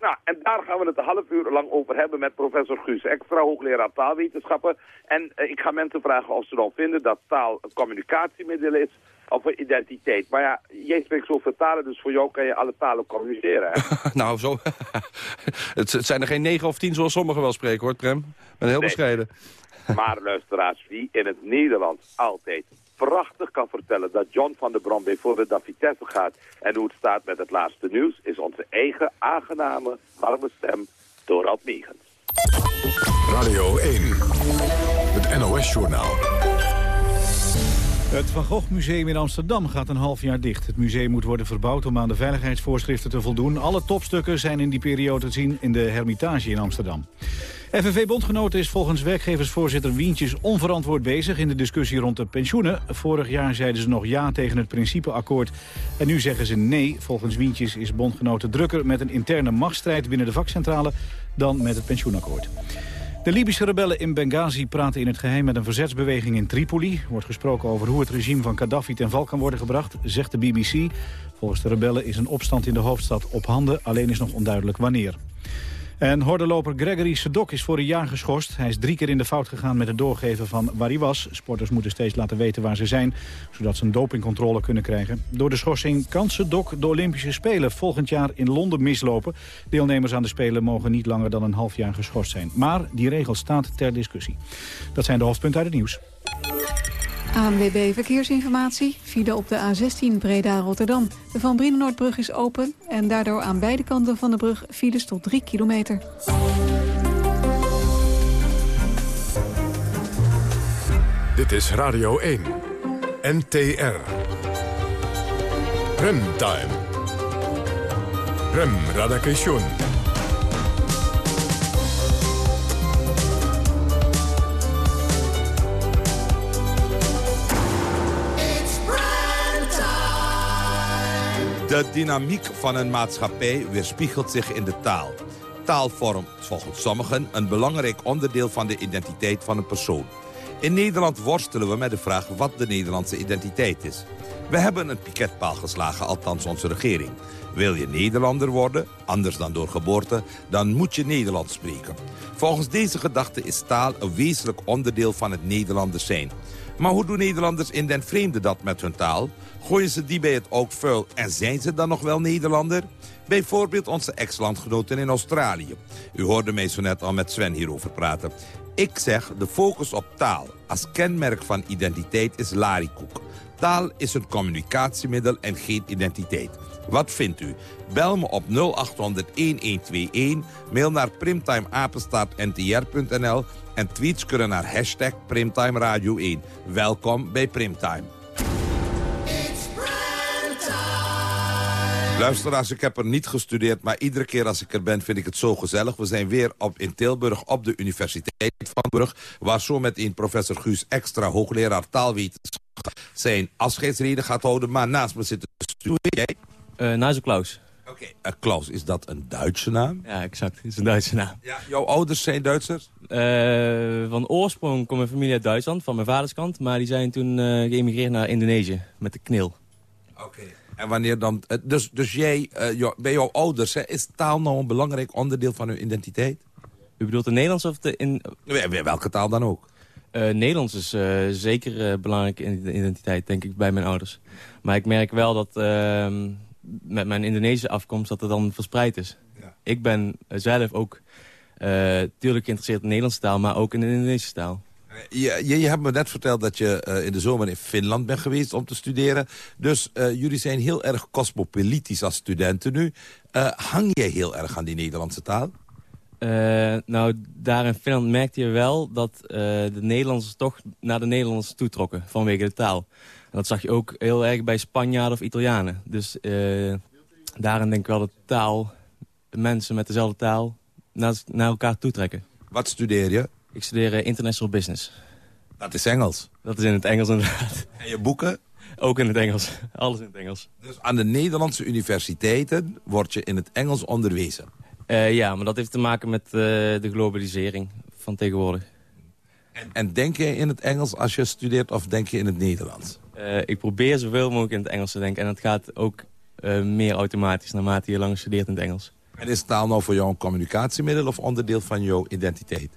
Nou, en daar gaan we het een half uur lang over hebben met professor Guus, extra hoogleraar taalwetenschappen. En eh, ik ga mensen vragen of ze dan vinden dat taal een communicatiemiddel is of een identiteit. Maar ja, jij spreekt zoveel talen, dus voor jou kan je alle talen communiceren. Hè? nou, zo. het, het zijn er geen negen of tien zoals sommigen wel spreken, hoor, Prem. Ik ben heel Nee. bescheiden. Maar luisteraars, wie in het Nederlands altijd prachtig kan vertellen dat John van der Brom bijvoorbeeld naar Vitesse gaat en hoe het staat met het laatste nieuws, is onze eigen aangename, warme stem, Dorald Megens. Radio 1. Het NOS-journaal. Het Van Gogh Museum in Amsterdam gaat een half jaar dicht. Het museum moet worden verbouwd om aan de veiligheidsvoorschriften te voldoen. Alle topstukken zijn in die periode te zien in de Hermitage in Amsterdam. FNV-bondgenoten is volgens werkgeversvoorzitter Wientjes onverantwoord bezig in de discussie rond de pensioenen. Vorig jaar zeiden ze nog ja tegen het principeakkoord. En nu zeggen ze nee. Volgens Wientjes is bondgenoten drukker met een interne machtsstrijd binnen de vakcentrale dan met het pensioenakkoord. De Libische rebellen in Benghazi praten in het geheim met een verzetsbeweging in Tripoli. Er wordt gesproken over hoe het regime van Gaddafi ten val kan worden gebracht, zegt de BBC. Volgens de rebellen is een opstand in de hoofdstad op handen, alleen is nog onduidelijk wanneer. En hordenloper Gregory Sedok is voor een jaar geschorst. Hij is drie keer in de fout gegaan met het doorgeven van waar hij was. Sporters moeten steeds laten weten waar ze zijn, zodat ze een dopingcontrole kunnen krijgen. Door de schorsing kan Sedok de Olympische Spelen volgend jaar in Londen mislopen. Deelnemers aan de Spelen mogen niet langer dan een half jaar geschorst zijn. Maar die regel staat ter discussie. Dat zijn de hoofdpunten uit het nieuws. ANWB Verkeersinformatie. File op de A16 Breda-Rotterdam. De Van Brienenoordbrug is open en daardoor aan beide kanten van de brug files tot 3 kilometer. Dit is Radio 1. NTR. Remtime. Rem Radakation. De dynamiek van een maatschappij weerspiegelt zich in de taal. Taal vormt volgens sommigen een belangrijk onderdeel van de identiteit van een persoon. In Nederland worstelen we met de vraag wat de Nederlandse identiteit is. We hebben een piketpaal geslagen, althans onze regering. Wil je Nederlander worden, anders dan door geboorte, dan moet je Nederlands spreken. Volgens deze gedachte is taal een wezenlijk onderdeel van het Nederlanders zijn. Maar hoe doen Nederlanders in den vreemde dat met hun taal? Gooien ze die bij het ook vuil en zijn ze dan nog wel Nederlander? Bijvoorbeeld onze ex-landgenoten in Australië. U hoorde mij zo net al met Sven hierover praten. Ik zeg, de focus op taal als kenmerk van identiteit is larikoek. Taal is een communicatiemiddel en geen identiteit. Wat vindt u? Bel me op 0800-1121, mail naar primtimeapenstaartntr.nl en tweets kunnen naar hashtag Primtime Radio 1. Welkom bij Primtime. Luisteraars, ik heb er niet gestudeerd, maar iedere keer als ik er ben vind ik het zo gezellig. We zijn weer op, in Tilburg op de Universiteit van Brug, waar zo meteen professor Guus Extra, hoogleraar taalwetenschap, zijn afscheidsreden gaat houden. Maar naast me zit de Stu. Jij? Uh, Nigel Klaus. Oké, eh, Klaus, is dat een Duitse naam? Ja, exact. Het is een Duitse naam. Ja, jouw ouders zijn Duitsers? Uh, van oorsprong komt mijn familie uit Duitsland, van mijn vaderskant. Maar die zijn toen geëmigreerd naar Indonesië, met de knil. Oké. En wanneer dan... eh, Dus, dus jij, uh, bij jouw ouders, hè, is taal nou een belangrijk onderdeel van hun identiteit? U bedoelt de Nederlands of de... In... Welke taal dan ook? Uh, Nederlands is uh, zeker uh, belangrijk in de identiteit, denk ik, bij mijn ouders. Maar ik merk wel dat ehm, met mijn Indonesische afkomst dat het dan verspreid is. Ja. Ik ben zelf ook natuurlijk geïnteresseerd in de Nederlandse taal, maar ook in de Indonesische taal. Je, je, je hebt me net verteld dat je uh, in de zomer in Finland bent geweest om te studeren. Dus uh, jullie zijn heel erg cosmopolitisch als studenten nu. Uh, hang jij heel erg aan die Nederlandse taal? nou, daar in Finland merkte je wel dat de Nederlanders toch naar de Nederlanders toetrokken vanwege de taal. En dat zag je ook heel erg bij Spanjaarden of Italianen. Dus daarin denk ik wel dat taal, mensen met dezelfde taal, naar, naar elkaar toetrekken. Wat studeer je? Ik studeer uh, International Business. Dat is Engels? Dat is in het Engels inderdaad. En je boeken? Ook in het Engels. Alles in het Engels. Dus aan de Nederlandse universiteiten word je in het Engels onderwezen? Eh, ja, maar dat heeft te maken met eh, de globalisering van tegenwoordig. En, en denk je in het Engels als je studeert of denk je in het Nederlands? Eh, ik probeer zoveel mogelijk in het Engels te denken. En het gaat ook eh, meer automatisch naarmate je langer studeert in het Engels. En is taal nou voor jou een communicatiemiddel of onderdeel van jouw identiteit?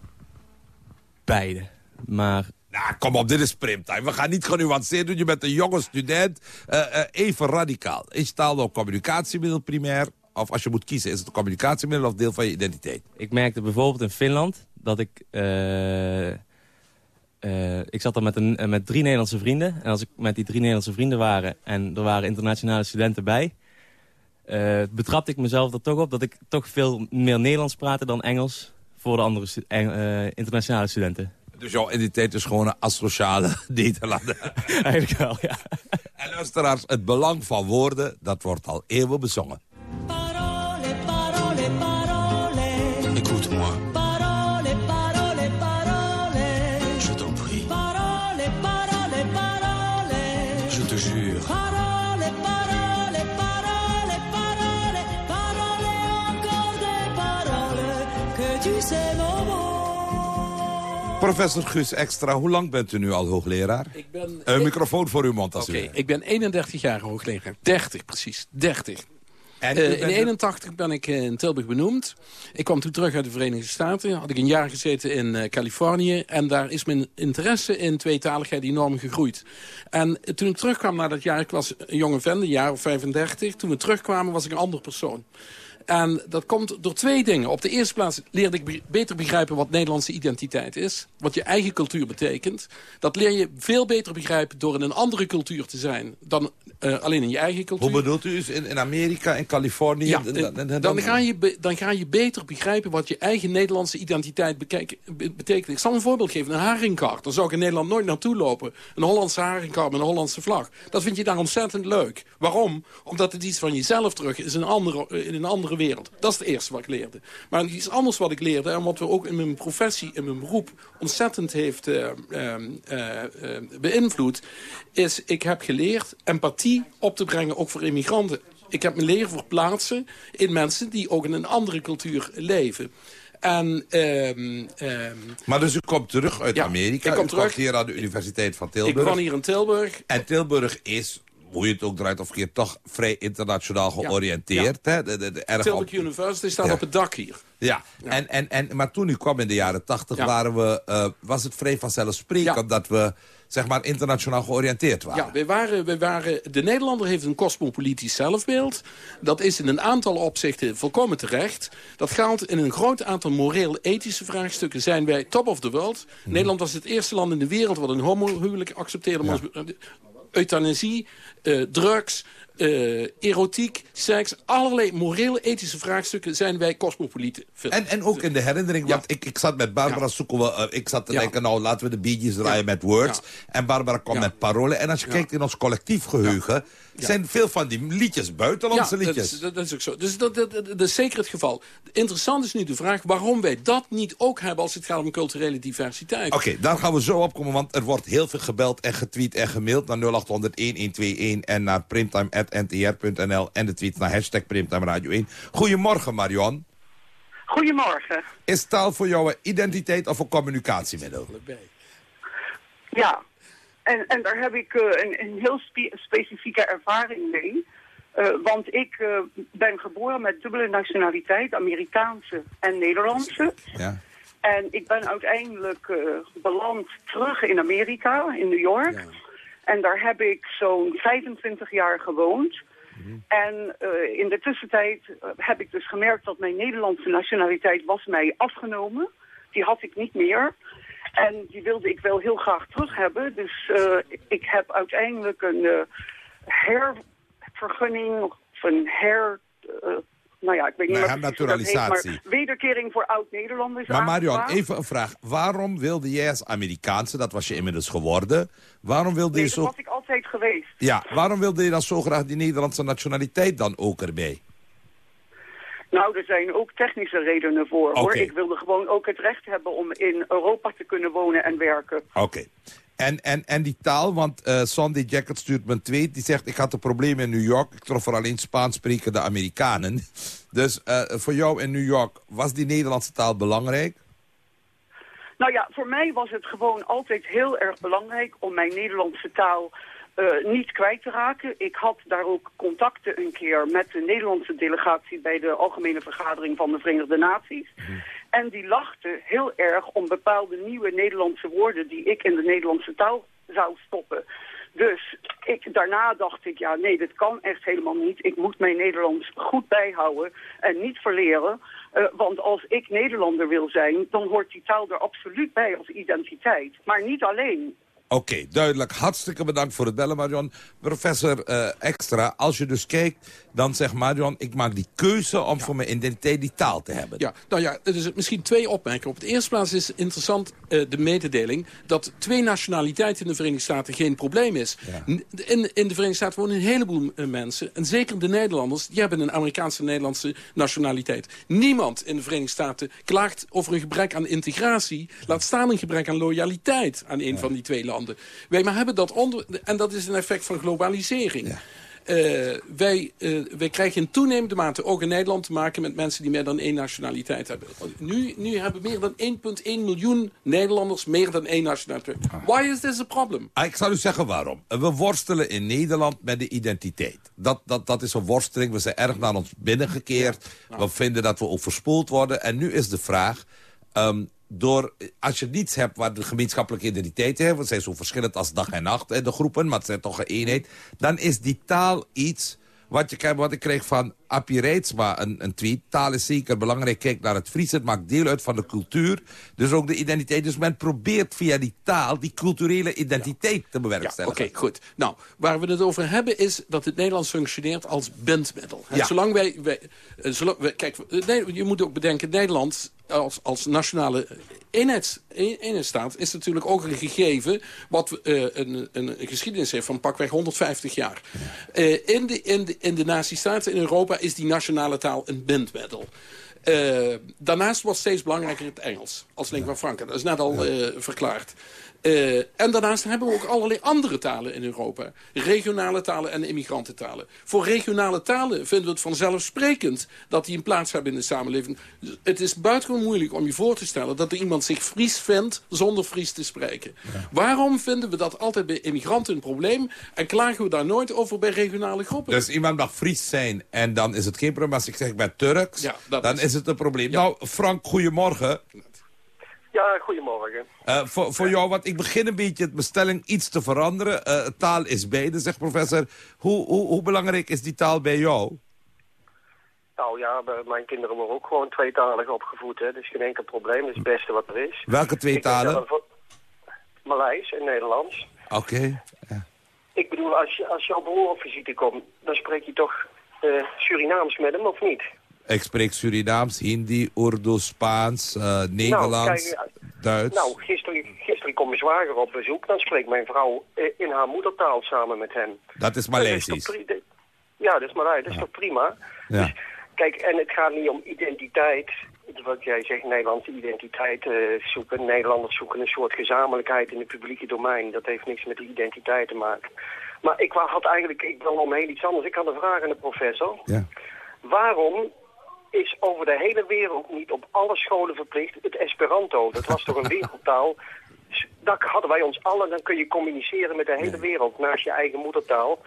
Beide. Maar Nou, kom op, dit is primtime. We gaan niet genuanceerd doen. Je bent een jonge student. Eh, eh, even radicaal. Is taal nou communicatiemiddel primair? Of als je moet kiezen, is het een communicatiemiddel of deel van je identiteit? ik merkte bijvoorbeeld in Finland dat ik... eh, ik zat dan met, een, met drie Nederlandse vrienden. En als ik met die drie Nederlandse vrienden waren... en er waren internationale studenten bij... betrapte ik mezelf er toch op dat ik toch veel meer Nederlands praatte dan Engels... voor de andere stu- eh, internationale studenten. Dus jouw identiteit is gewoon een asociale Nederlander. Eigenlijk wel, ja. En luisteraars, het belang van woorden, dat wordt al eeuwen bezongen. Professor Guus Extra, hoe lang bent u nu al hoogleraar? Ik ben... Een microfoon voor uw mond als Oké, u... ik ben 31 jaar hoogleraar. 30 precies, 30. En Eh, in bent- 81 ben ik eh, in Tilburg benoemd. Ik kwam toen terug uit de Verenigde Staten. Had ik een jaar gezeten in eh, Californië. En daar is mijn interesse in tweetaligheid enorm gegroeid. En toen ik terugkwam na dat jaar, ik was een jonge vent, een jaar of 35. Toen we terugkwamen was ik een andere persoon. En dat komt door twee dingen. Op de eerste plaats leerde ik be- beter begrijpen wat Nederlandse identiteit is. Wat je eigen cultuur betekent. Dat leer je veel beter begrijpen door in een andere cultuur te zijn... dan eh, alleen in je eigen cultuur. Hoe bedoelt u? In, in Amerika, in Californië? Ja, en- dan, ga je be- dan ga je beter begrijpen wat je eigen Nederlandse identiteit be- betekent. Ik zal een voorbeeld geven. Een haringkar. Daar zou ik in Nederland nooit naartoe lopen. Een Hollandse haringkar met een Hollandse vlag. Dat vind je daar ontzettend leuk. Waarom? Omdat het iets van jezelf terug is in andere, in een andere wereld. Dat is het eerste wat ik leerde. Maar iets anders wat ik leerde... en wat we ook in mijn professie, in mijn beroep... ontzettend heeft eh, eh, eh, eh, beïnvloed... is ik heb geleerd empathie op te brengen, ook voor immigranten. Ik heb me leren verplaatsen in mensen die ook in een andere cultuur leven. En, ehm, ehm, Maar dus u komt terug uit Ja, Amerika. ik kom u terug. komt hier aan de Universiteit van ik Tilburg. woon hier in Tilburg. En Tilburg is, hoe je het ook draait of keer, toch vrij internationaal georiënteerd. Hè? De, de, de, erg Tilburg op- University staat Ja. op het dak hier. Ja, En, en, en, maar toen u kwam in de jaren tachtig, waren we, eh, was het vrij vanzelfsprekend dat we zeg maar, internationaal georiënteerd waren. Ja, wij waren, wij waren, de Nederlander heeft een cosmopolitisch zelfbeeld. Dat is in een aantal opzichten volkomen terecht. Dat geldt in een groot aantal moreel-ethische vraagstukken. Zijn wij top of the world. Mhm. Nederland was het eerste land in de wereld... wat een homohuwelijk accepteerde. Euthanasie, eh, drugs, eh, erotiek, seks... allerlei moreel-ethische vraagstukken zijn wij cosmopolieten. En, en ook in de herinnering, want ik, ik zat met Barbara zoeken we, eh, ik zat te Ja. denken, nou laten we de Bee Gees draaien met Words. En Barbara komt met parolen. En als je kijkt in ons collectief geheugen, zijn veel van die liedjes buitenlandse ja, liedjes. Dat is, dat, dat is ook zo. Dus dat, dat, is zeker het geval. Interessant is nu de vraag waarom wij dat niet ook hebben als het gaat om culturele diversiteit. Oké, daar gaan we zo opkomen, want er wordt heel veel gebeld en getweet en gemaild naar 0800-1121 en naar primtime.ntr.nl en de tweet naar hashtag Primtime Radio 1. Goedemorgen Marion. Goedemorgen. Is taal voor jou een identiteit of een communicatiemiddel? Ja, en, en daar heb ik eh, een, een heel spe- specifieke ervaring mee. Eh, want ik eh, ben geboren met dubbele nationaliteit, Amerikaanse en Nederlandse. Ja. En ik ben uiteindelijk beland terug in Amerika, in New York. En daar heb ik zo'n 25 jaar gewoond. En eh, in de tussentijd eh, heb ik dus gemerkt dat mijn Nederlandse nationaliteit was mij afgenomen. Die had ik niet meer. En die wilde ik wel heel graag terug hebben. Dus eh, ik heb uiteindelijk een hervergunning of een her... nou ja, ik weet niet meer dat heet, hernaturalisatie. maar wederkering voor oud-Nederlanders Maar Marion, even een vraag. Waarom wilde jij als Amerikaanse, dat was je inmiddels geworden, waarom wilde Nee, je dat zo... was ik altijd geweest. Ja, waarom wilde je dan zo graag die Nederlandse nationaliteit dan ook erbij? Nou, er zijn ook technische redenen voor, hoor. Ik wilde gewoon ook het recht hebben om in Europa te kunnen wonen en werken. Oké. En, en, en die taal, want eh Sunday Jacket stuurt me een tweet. Die zegt, ik had een probleem in New York. Ik trof er alleen Spaans sprekende Amerikanen. Dus eh, voor jou in New York, was die Nederlandse taal belangrijk? Nou ja, voor mij was het gewoon altijd heel erg belangrijk om mijn Nederlandse taal eh, niet kwijt te raken. Ik had daar ook contacten een keer met de Nederlandse delegatie bij de Algemene Vergadering van de Verenigde Naties. En die lachten heel erg om bepaalde nieuwe Nederlandse woorden die ik in de Nederlandse taal zou stoppen. Dus ik, daarna dacht ik, ja nee, dit kan echt helemaal niet. Ik moet mijn Nederlands goed bijhouden en niet verleren. Eh, want als ik Nederlander wil zijn, dan hoort die taal er absoluut bij als identiteit. Maar niet alleen. Oké, duidelijk. Hartstikke bedankt voor het bellen, Marion. Professor eh, Extra, als je dus kijkt, dan zegt Marion... ik maak die keuze om voor mijn identiteit die taal te hebben. Ja, nou ja, er is misschien twee opmerkingen. Op de eerste plaats is interessant eh, de mededeling... dat twee nationaliteiten in de Verenigde Staten geen probleem is. In, in de Verenigde Staten wonen een heleboel eh, mensen... en zeker de Nederlanders, die hebben een Amerikaanse Nederlandse nationaliteit. Niemand in de Verenigde Staten klaagt over een gebrek aan integratie... laat staan een gebrek aan loyaliteit aan een van die twee landen. Wij maar hebben dat onder... en dat is een effect van globalisering. Eh, wij, eh, wij krijgen in toenemende mate ook in Nederland te maken met mensen die meer dan één nationaliteit hebben. Nu, nu hebben meer dan 1,1 miljoen Nederlanders meer dan één nationaliteit. Why is this a problem? Ah, Ik zal u zeggen waarom. We worstelen in Nederland met de identiteit. Dat, dat, dat is een worsteling. We zijn erg naar ons binnengekeerd. We vinden dat we overspoeld worden. En nu is de vraag... ehm, door, als je niets hebt waar de gemeenschappelijke identiteit heeft... we zijn zo verschillend als dag en nacht, de groepen... maar het zijn toch een eenheid... dan is die taal iets wat, krijgt- wat ik kreeg van Appie Reitsma, een, een tweet. Taal is zeker belangrijk. Kijk naar het Fries. Het maakt deel uit van de cultuur. Dus ook de identiteit. Dus men probeert via die taal die culturele identiteit te bewerkstelligen. Oké, goed. Nou, waar we het over hebben is dat het Nederlands functioneert als bindmiddel. En Ja. Zolang wij... wij eh, zolang wij kijk, eh, nee, je moet ook bedenken, Nederland als, als nationale eenheids, een, eenheidsstaat... is natuurlijk ook een gegeven wat eh, een, een, geschiedenis heeft van pakweg 150 jaar. Eh, in, de, in, de, in de nazistaten in Europa is die nationale taal een bindmiddel. Eh, daarnaast wordt steeds belangrijker het Engels als lingua franca. Dat is net al verklaard. Eh, en daarnaast hebben we ook allerlei andere talen in Europa. Regionale talen en immigrantentalen. Voor regionale talen vinden we het vanzelfsprekend dat die een plaats hebben in de samenleving. Het is buitengewoon moeilijk om je voor te stellen dat er iemand zich Fries vindt zonder Fries te spreken. Waarom vinden we dat altijd bij immigranten een probleem en klagen we daar nooit over bij regionale groepen? Dus iemand mag Fries zijn en dan is het geen probleem. Als ik zeg ik ben Turks, Ja, dan is- is het een probleem. Nou, Frank, goedemorgen. Ja, goedemorgen. Eh, voor, voor jou, want ik begin een beetje het bestelling iets te veranderen. Eh, taal is beide, zegt professor. Hoe, hoe, hoe belangrijk is die taal bij jou? Nou ja, mijn kinderen worden ook gewoon tweetalig opgevoed, hè. Dus geen enkel probleem, dat is het beste wat er is. Welke twee Ik ben talen? zelf ook Maleis en Nederlands. Oké. Ik bedoel, als je, als je op broer op visite komt, dan spreek je toch eh, Surinaams met hem, of niet? Ik spreek Surinaams, Hindi, Urdu, Spaans, eh, Nederlands, kijk, Duits. Nou, gisteren, gisteren kwam mijn zwager op bezoek, dan spreekt mijn vrouw eh, in haar moedertaal samen met hem. dat is Dat is Maleisisch. Ja, dat is Maleis, dat is toch prima? Ja. Kijk, en het gaat niet om identiteit. Wat jij zegt, Nederlandse identiteit eh, zoeken. Nederlanders zoeken een soort gezamenlijkheid in het publieke domein. Dat heeft niks met identiteit te maken. Maar ik had eigenlijk, ik wil om heel iets anders. Ik had een vraag aan de professor. Ja. Waarom is over de hele wereld niet op alle scholen verplicht het Esperanto? Dat was toch een wereldtaal? S- Dat hadden wij ons allen, dan kun je communiceren met de hele wereld naast je eigen moedertaal.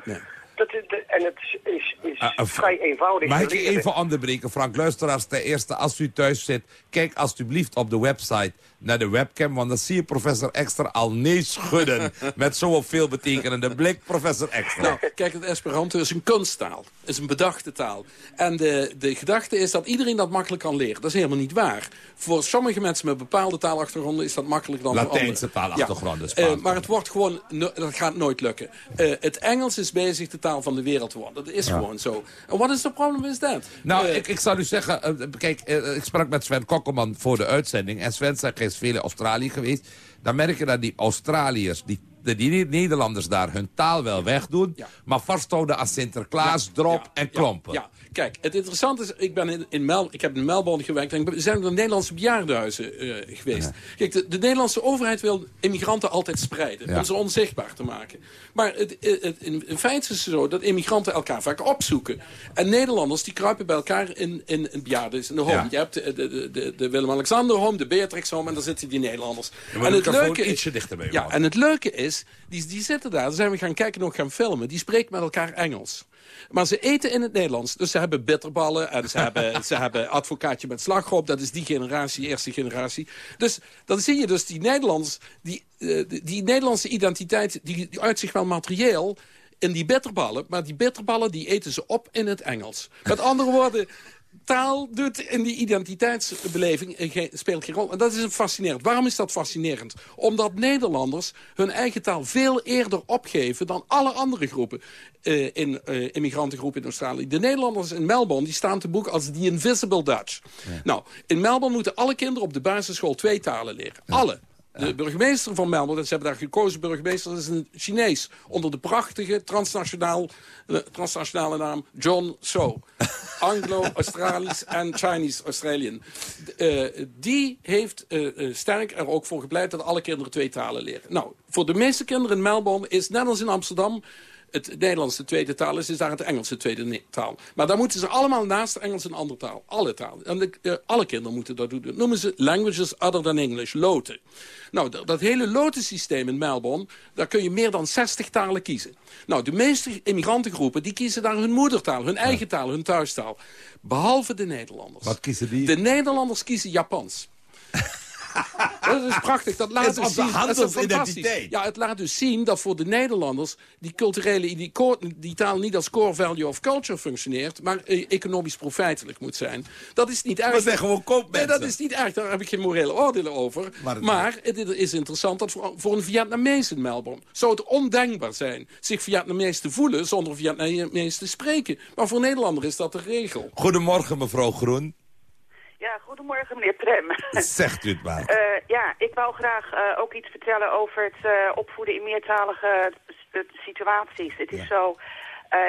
Dat, is de- en het is, is, Ah, vrij eenvoudig Mag te ik je even onderbreken, Frank? Luisteraars, ten eerste, als u thuis zit... kijk alstublieft op de website naar de webcam... want dan zie je professor Extra al nee schudden... met zo'n veelbetekenende blik, professor Extra. Nou, kijk, het Esperanto is een kunsttaal. is een bedachte taal. En de, de gedachte is dat iedereen dat makkelijk kan leren. Dat is helemaal niet waar. Voor sommige mensen met bepaalde taalachtergronden is dat makkelijker dan voor Latijnse taalachtergronden, Ja. Spaans. Eh, maar het wordt gewoon, no- dat gaat nooit lukken. Eh, het Engels is bezig de taal van de wereld worden. Dat is Ja. gewoon zo. En wat is de probleem is dat? Nou, Eh, ik, ik zal u zeggen, eh, kijk, eh, ik sprak met Sven Kokkelman voor de uitzending. En Sven zegt, hij is veel in Australië geweest. Dan merk je dat die Australiërs, die, de- die Nederlanders daar hun taal wel wegdoen. Maar vasthouden aan Sinterklaas, drop en klompen. Kijk, het interessante is, ik, ben in, in Mel, ik heb in Melbourne gewerkt... en we zijn naar de Nederlandse bejaardenhuizen eh, geweest. Kijk, de, de Nederlandse overheid wil immigranten altijd spreiden... Ja. om ze onzichtbaar te maken. Maar het, het, het- in, in feite is het zo dat immigranten elkaar vaak opzoeken. En Nederlanders die kruipen bij elkaar in, in, in bejaardenhuis, in de home. Ja. Je hebt de, de, de, de Willem-Alexander home, de Beatrix home... en daar zitten die Nederlanders. De microfoon ietsje dichterbij, Ja, en het leuke is, die, die zitten daar, daar zijn we gaan kijken nog gaan filmen. Die spreken met elkaar Engels. Maar ze eten in het Nederlands. Dus ze hebben bitterballen en ze hebben, ze hebben advocaatje met slagroom. Dat is die generatie, eerste generatie. Dus dan zie je dus die Nederlands, die, eh, die, die Nederlandse identiteit, die, die uit zich wel materieel in die bitterballen. Maar die bitterballen die eten ze op in het Engels. Met andere woorden, taal doet in die identiteitsbeleving eh, speelt geen rol. En dat is een fascinerend. Waarom is dat fascinerend? Omdat Nederlanders hun eigen taal veel eerder opgeven dan alle andere groepen. eh, in eh, immigrantengroepen in Australië. De Nederlanders in Melbourne die staan te boek als the invisible Dutch. Nou, in Melbourne moeten alle kinderen op de basisschool twee talen leren. Alle. De burgemeester van Melbourne, ze hebben daar gekozen burgemeester, dat is een Chinees. Onder de prachtige transnationaal, eh, transnationale naam John So. Anglo-Australisch en Chinese-Australian. Eh, die heeft eh, sterk er ook voor gepleit dat alle kinderen twee talen leren. Nou, voor de meeste kinderen in Melbourne is, net als in Amsterdam het Nederlands de tweede taal is, is daar het Engels de tweede taal. Maar daar moeten ze allemaal naast Engels een andere taal. Alle talen. En de, eh, alle kinderen moeten dat doen. Dat noemen ze languages other than English, loten. Nou, dat, dat hele lotensysteem in Melbourne, daar kun je meer dan 60 talen kiezen. Nou, de meeste immigrantengroepen, die kiezen daar hun moedertaal, hun eigen taal, hun thuistaal. Behalve de Nederlanders. Wat kiezen die? De Nederlanders kiezen Japans. Dat is prachtig. Dat laat dus zien. dat is handelsidentiteit. Ja, het laat dus zien dat voor de Nederlanders die culturele die, taal niet als core value of culture functioneert, maar eh, economisch profijtelijk moet zijn. Dat is niet erg. We zijn gewoon koopmensen. Nee, dat is niet erg. Daar heb ik geen morele oordelen over. Maar Maar, het- het, is interessant dat voor, voor een Vietnamees in Melbourne zou het ondenkbaar zijn zich Vietnamees te voelen zonder Vietnamees te spreken. Maar voor Nederlander is dat de regel. Goedemorgen, mevrouw Groen. Ja, goedemorgen meneer Prem. Zegt u het maar. Eh, ja, ik wou graag eh, ook iets vertellen over het eh, opvoeden in meertalige situaties. Het is zo,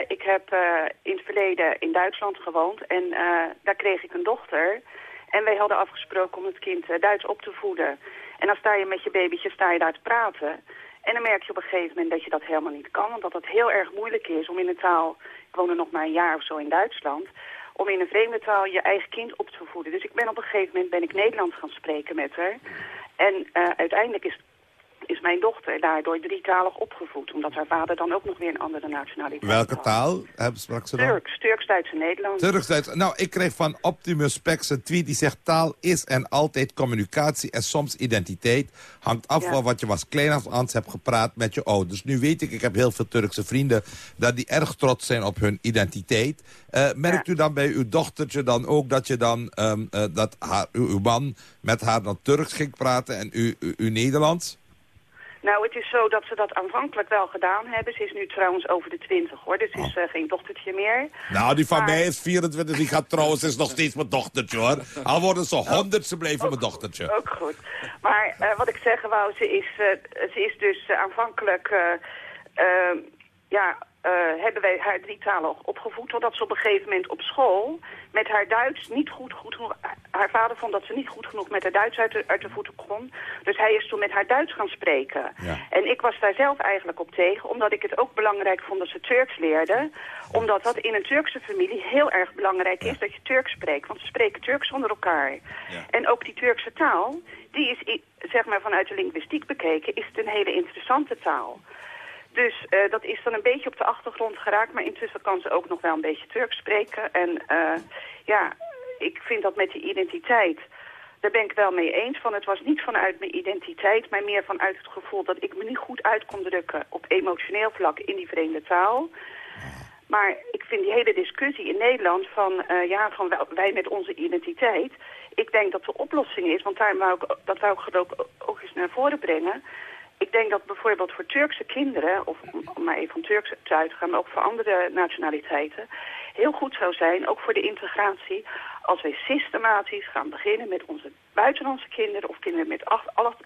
ik heb in het verleden in Duitsland gewoond en daar kreeg ik een dochter. En wij hadden afgesproken om het kind Duits op te voeden. En dan sta je met je babytje sta je daar te praten. En dan merk je op een gegeven moment dat je dat helemaal niet kan. Want dat het heel erg moeilijk is om in een taal, ik woonde nog maar een jaar of zo in Duitsland om in een vreemde taal je eigen kind op te voeden. Dus ik ben op een gegeven moment ben ik Nederlands gaan spreken met haar. En eh, uiteindelijk is, is mijn dochter daardoor drietalig opgevoed. Omdat haar vader dan ook nog weer een andere nationaliteit Welke had. taal sprak ze dan? Turks, Turks, Duits en Nederlands. Turks-Duits. Nou, ik kreeg van Optimus Pex een tweet die zegt... taal is en altijd communicatie en soms identiteit. Hangt af Ja. van wat je als klein af aan hebt gepraat met je ouders. Nu weet ik, ik heb heel veel Turkse vrienden... dat die erg trots zijn op hun identiteit. Eh, merkt u dan bij uw dochtertje dan ook dat, je dan, ehm, eh, dat haar, uw, uw man met haar dan Turks ging praten en u, u, u Nederlands? Nou, het is zo dat ze dat aanvankelijk wel gedaan hebben. Ze is nu trouwens over de twintig hoor, dus ze is eh, geen dochtertje meer. Nou, die van Maar- mij is 24, die gaat trouwens, is nog steeds mijn dochtertje hoor. Al worden ze honderd, ze blijven mijn dochtertje. Ook goed. Maar eh, wat ik zeggen wou, ze is, eh, ze is dus aanvankelijk... ja, eh, hebben wij haar drietalig opgevoed... totdat ze op een gegeven moment op school met haar Duits niet goed, goed genoeg... Haar vader vond dat ze niet goed genoeg met haar Duits uit de, uit de voeten kon. Dus hij is toen met haar Duits gaan spreken. En ik was daar zelf eigenlijk op tegen... omdat ik het ook belangrijk vond dat ze Turks leerde. Omdat dat in een Turkse familie heel erg belangrijk is... dat je Turks spreekt. Want ze spreken Turks onder elkaar. En ook die Turkse taal, die is zeg maar vanuit de linguïstiek bekeken, is het een hele interessante taal. Dus eh, dat is dan een beetje op de achtergrond geraakt, maar intussen kan ze ook nog wel een beetje Turks spreken. En eh, ja, ik vind dat met die identiteit, daar ben ik wel mee eens. Van het was niet vanuit mijn identiteit, maar meer vanuit het gevoel dat ik me niet goed uit kon drukken op emotioneel vlak in die vreemde taal. Maar ik vind die hele discussie in Nederland van, eh, ja, van wij met onze identiteit... Ik denk dat de oplossing is, want daar wou ik, dat wou ik ik ook eens naar voren brengen. Ik denk dat bijvoorbeeld voor Turkse kinderen, of om- maar even van Turks te gaan, maar ook voor andere nationaliteiten, heel goed zou zijn, ook voor de integratie, als wij systematisch gaan beginnen met onze buitenlandse kinderen of kinderen met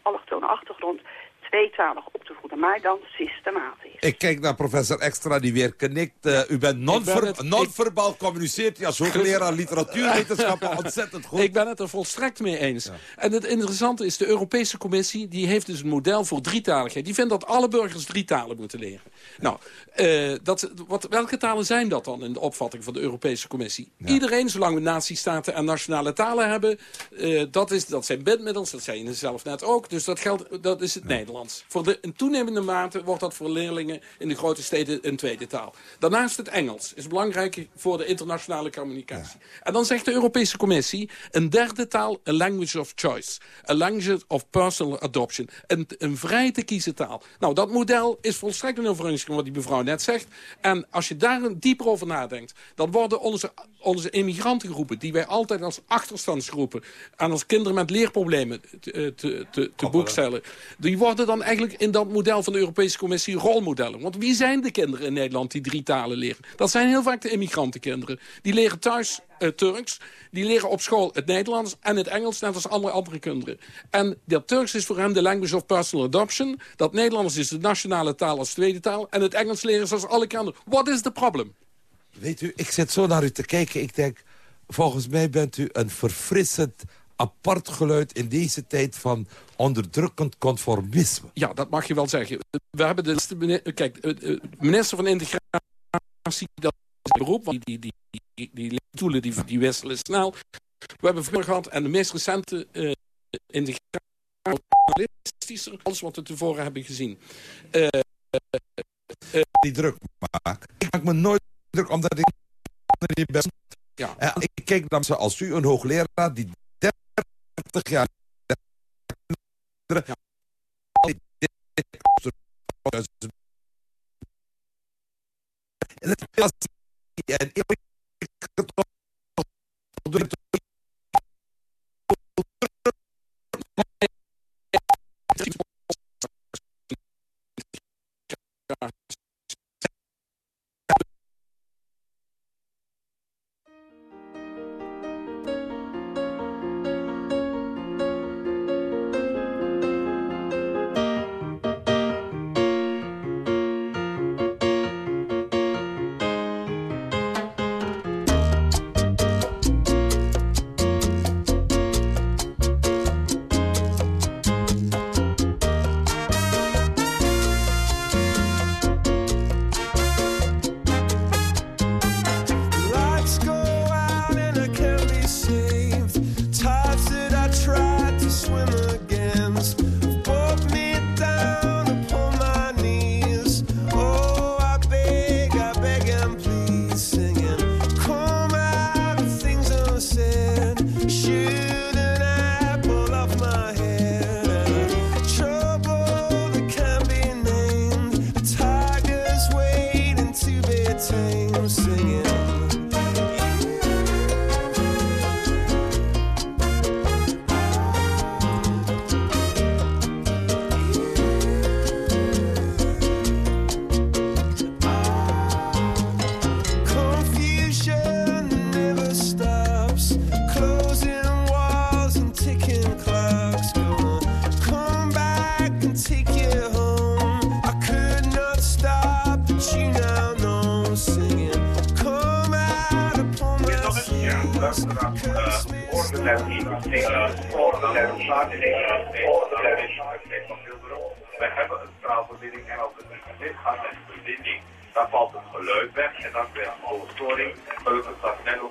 allochtone achtergrond, tweetalig op te voeden, maar dan systematisch. Ik kijk naar professor Extra die weer knikt. Uh, u bent non-verbaal non communiceert u als hoogleraar literatuurwetenschappen ontzettend goed. Ik ben het er volstrekt mee eens. Ja. En het interessante is, de Europese Commissie die heeft dus een model voor drietaligheid. Die vindt dat alle burgers drie talen moeten leren. Nou, uh, dat, wat, welke talen zijn dat dan in de opvatting van de Europese Commissie? Ja. Iedereen, zolang we natiestaten en nationale talen hebben, uh, dat, is, dat zijn bindmiddels, dat zei je zelf net ook. Dus dat, geldt, dat is het ja. Nederlands. Voor de, in toenemende mate wordt dat voor leerlingen in de grote steden een tweede taal. Daarnaast het Engels is belangrijk voor de internationale communicatie. En dan zegt de Europese Commissie, een derde taal, a language of choice. A language of personal adoption. Een, een vrij te kiezen taal. Nou, dat model is volstrekt in overeenstemming wat die mevrouw net zegt. En als je daar dieper over nadenkt, dan worden onze, onze immigrantengroepen, die wij altijd als achterstandsgroepen en als kinderen met leerproblemen te, te, te, te boek stellen, die worden dan eigenlijk in dat model van de Europese Commissie rolmodellen. Want wie zijn de kinderen in Nederland die drie talen leren? Dat zijn heel vaak de immigrantenkinderen. Die leren thuis uh, Turks. Die leren op school het Nederlands en het Engels, net als alle andere kinderen. En dat Turks is voor hem de language of personal adoption. Dat Nederlands is de nationale taal als tweede taal. En het Engels leren zoals alle kinderen. What is the problem? Weet u, ik zit zo naar u te kijken. Ik denk, volgens mij bent u een verfrissend apart geluid in deze tijd van onderdrukkend conformisme. Ja, dat mag je wel zeggen. We hebben de kijk, de minister van Integratie, dat beroep, die, die, die, die, die toelen die, die wisselen snel. We hebben vroeger gehad, en de meest recente uh, integratie, alles wat we tevoren hebben gezien. Uh, uh, die druk maak. Ik maak me nooit druk, omdat ik niet best... Ja. Ik kijk dan als u een hoogleraar die 30 jaar... Ja. En ik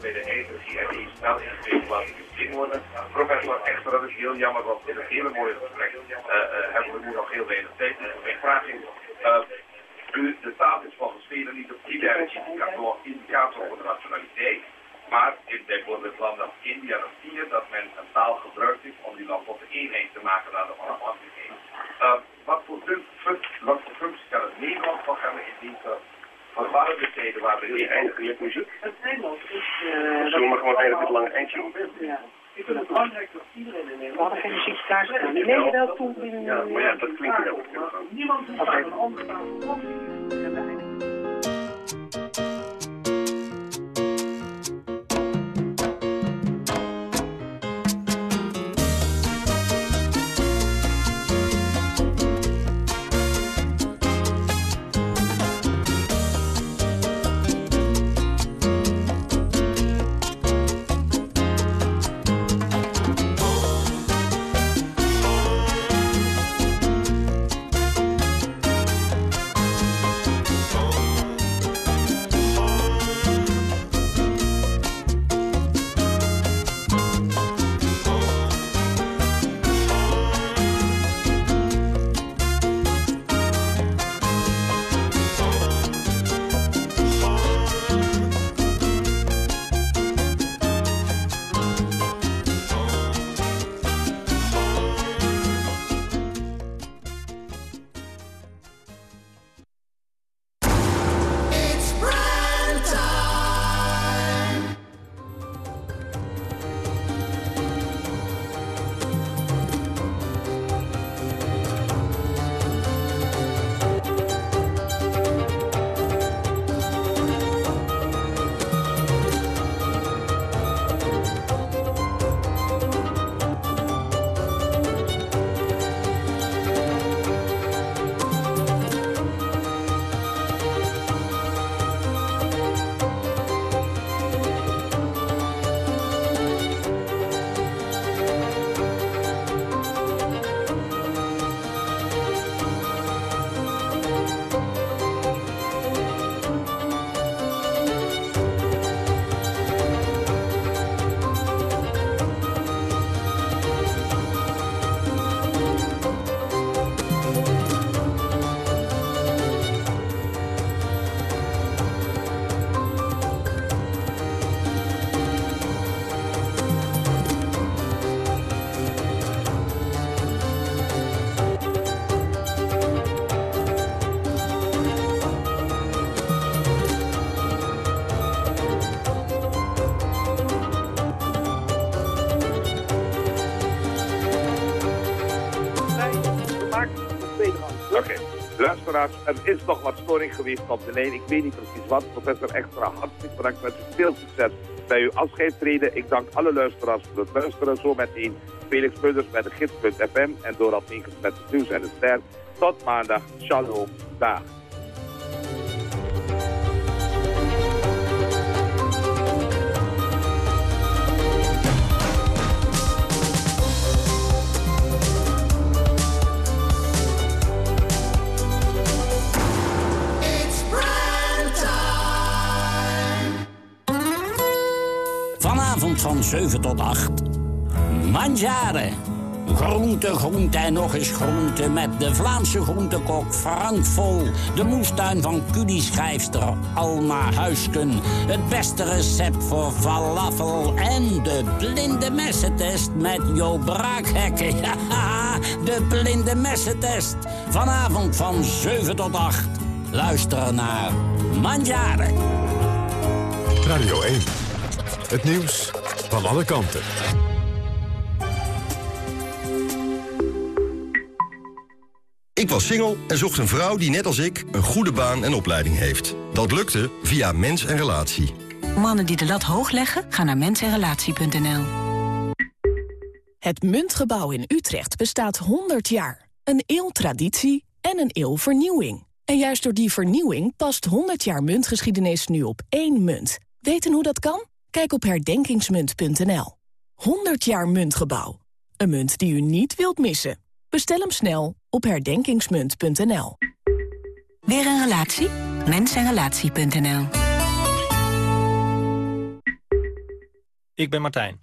bij de en die worden. Professor Extra, dat is heel jammer, want in een hele mooie gesprek uh, uh, hebben we nu nog heel weinig tijd. Mijn vraag is, u, de staat is volgens velen niet een primaire indicator, indicator voor de nationaliteit. Maar in bijvoorbeeld landen als India dan zie je dat men een taal gebruikt is om die land tot eenheid te maken naar de onafhankelijkheid. Uh, wat, voor wat voor functie kan het Nederlands nog hebben in deze verwarrende muziek? Het Nederlands is... Uh, Zullen we maar gewoon eigenlijk het lange eindje doen? Ja. Ik vind het belangrijk dat iedereen in Nederland... We hadden geen muziek nee, wel toen. Ja, maar ja, dat klinkt goed. Niemand een Er is nog wat storing geweest op de lijn. Ik weet niet precies wat. Professor Extra, hartstikke bedankt met. Veel succes bij uw afscheidstreden. Ik dank alle luisteraars voor het luisteren. Zo meteen Felix Pudders met de gids.fm en Dorald Meekens met het nieuws en de ster. Tot maandag. Shalom. Dag. Vanavond van 7 tot 8. Mangiare. Groente, groente en nog eens groente met de Vlaamse groentekok Frank Vol. De moestuin van Cudi-schrijfster Alma Huisken. Het beste recept voor falafel en de blinde messentest met Jo Braakhekken. De blinde messentest. Vanavond van 7 tot 8. Luister naar Mangiare. Radio 1. Het nieuws van alle kanten. Ik was single en zocht een vrouw die net als ik een goede baan en opleiding heeft. Dat lukte via Mens en Relatie. Mannen die de lat hoog leggen, gaan naar mensenrelatie.nl. Het Muntgebouw in Utrecht bestaat 100 jaar. Een eeuw traditie en een eeuw vernieuwing. En juist door die vernieuwing past 100 jaar muntgeschiedenis nu op één munt. Weten hoe dat kan? Kijk op herdenkingsmunt.nl. 100 jaar Muntgebouw. Een munt die u niet wilt missen. Bestel hem snel op herdenkingsmunt.nl. Weer een relatie? Mensenrelatie.nl. Ik ben Martijn.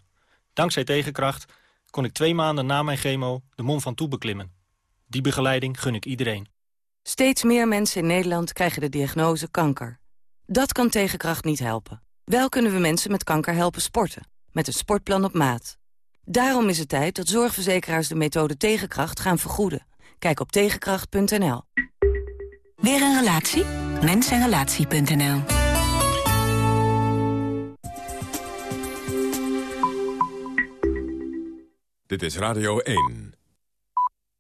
Dankzij Tegenkracht kon ik twee maanden na mijn chemo de Mont Ventoux beklimmen. Die begeleiding gun ik iedereen. Steeds meer mensen in Nederland krijgen de diagnose kanker. Dat kan Tegenkracht niet helpen. Wel kunnen we mensen met kanker helpen sporten. Met een sportplan op maat. Daarom is het tijd dat zorgverzekeraars de methode Tegenkracht gaan vergoeden. Kijk op tegenkracht.nl. Weer een relatie? Mensenrelatie.nl. Dit is Radio 1.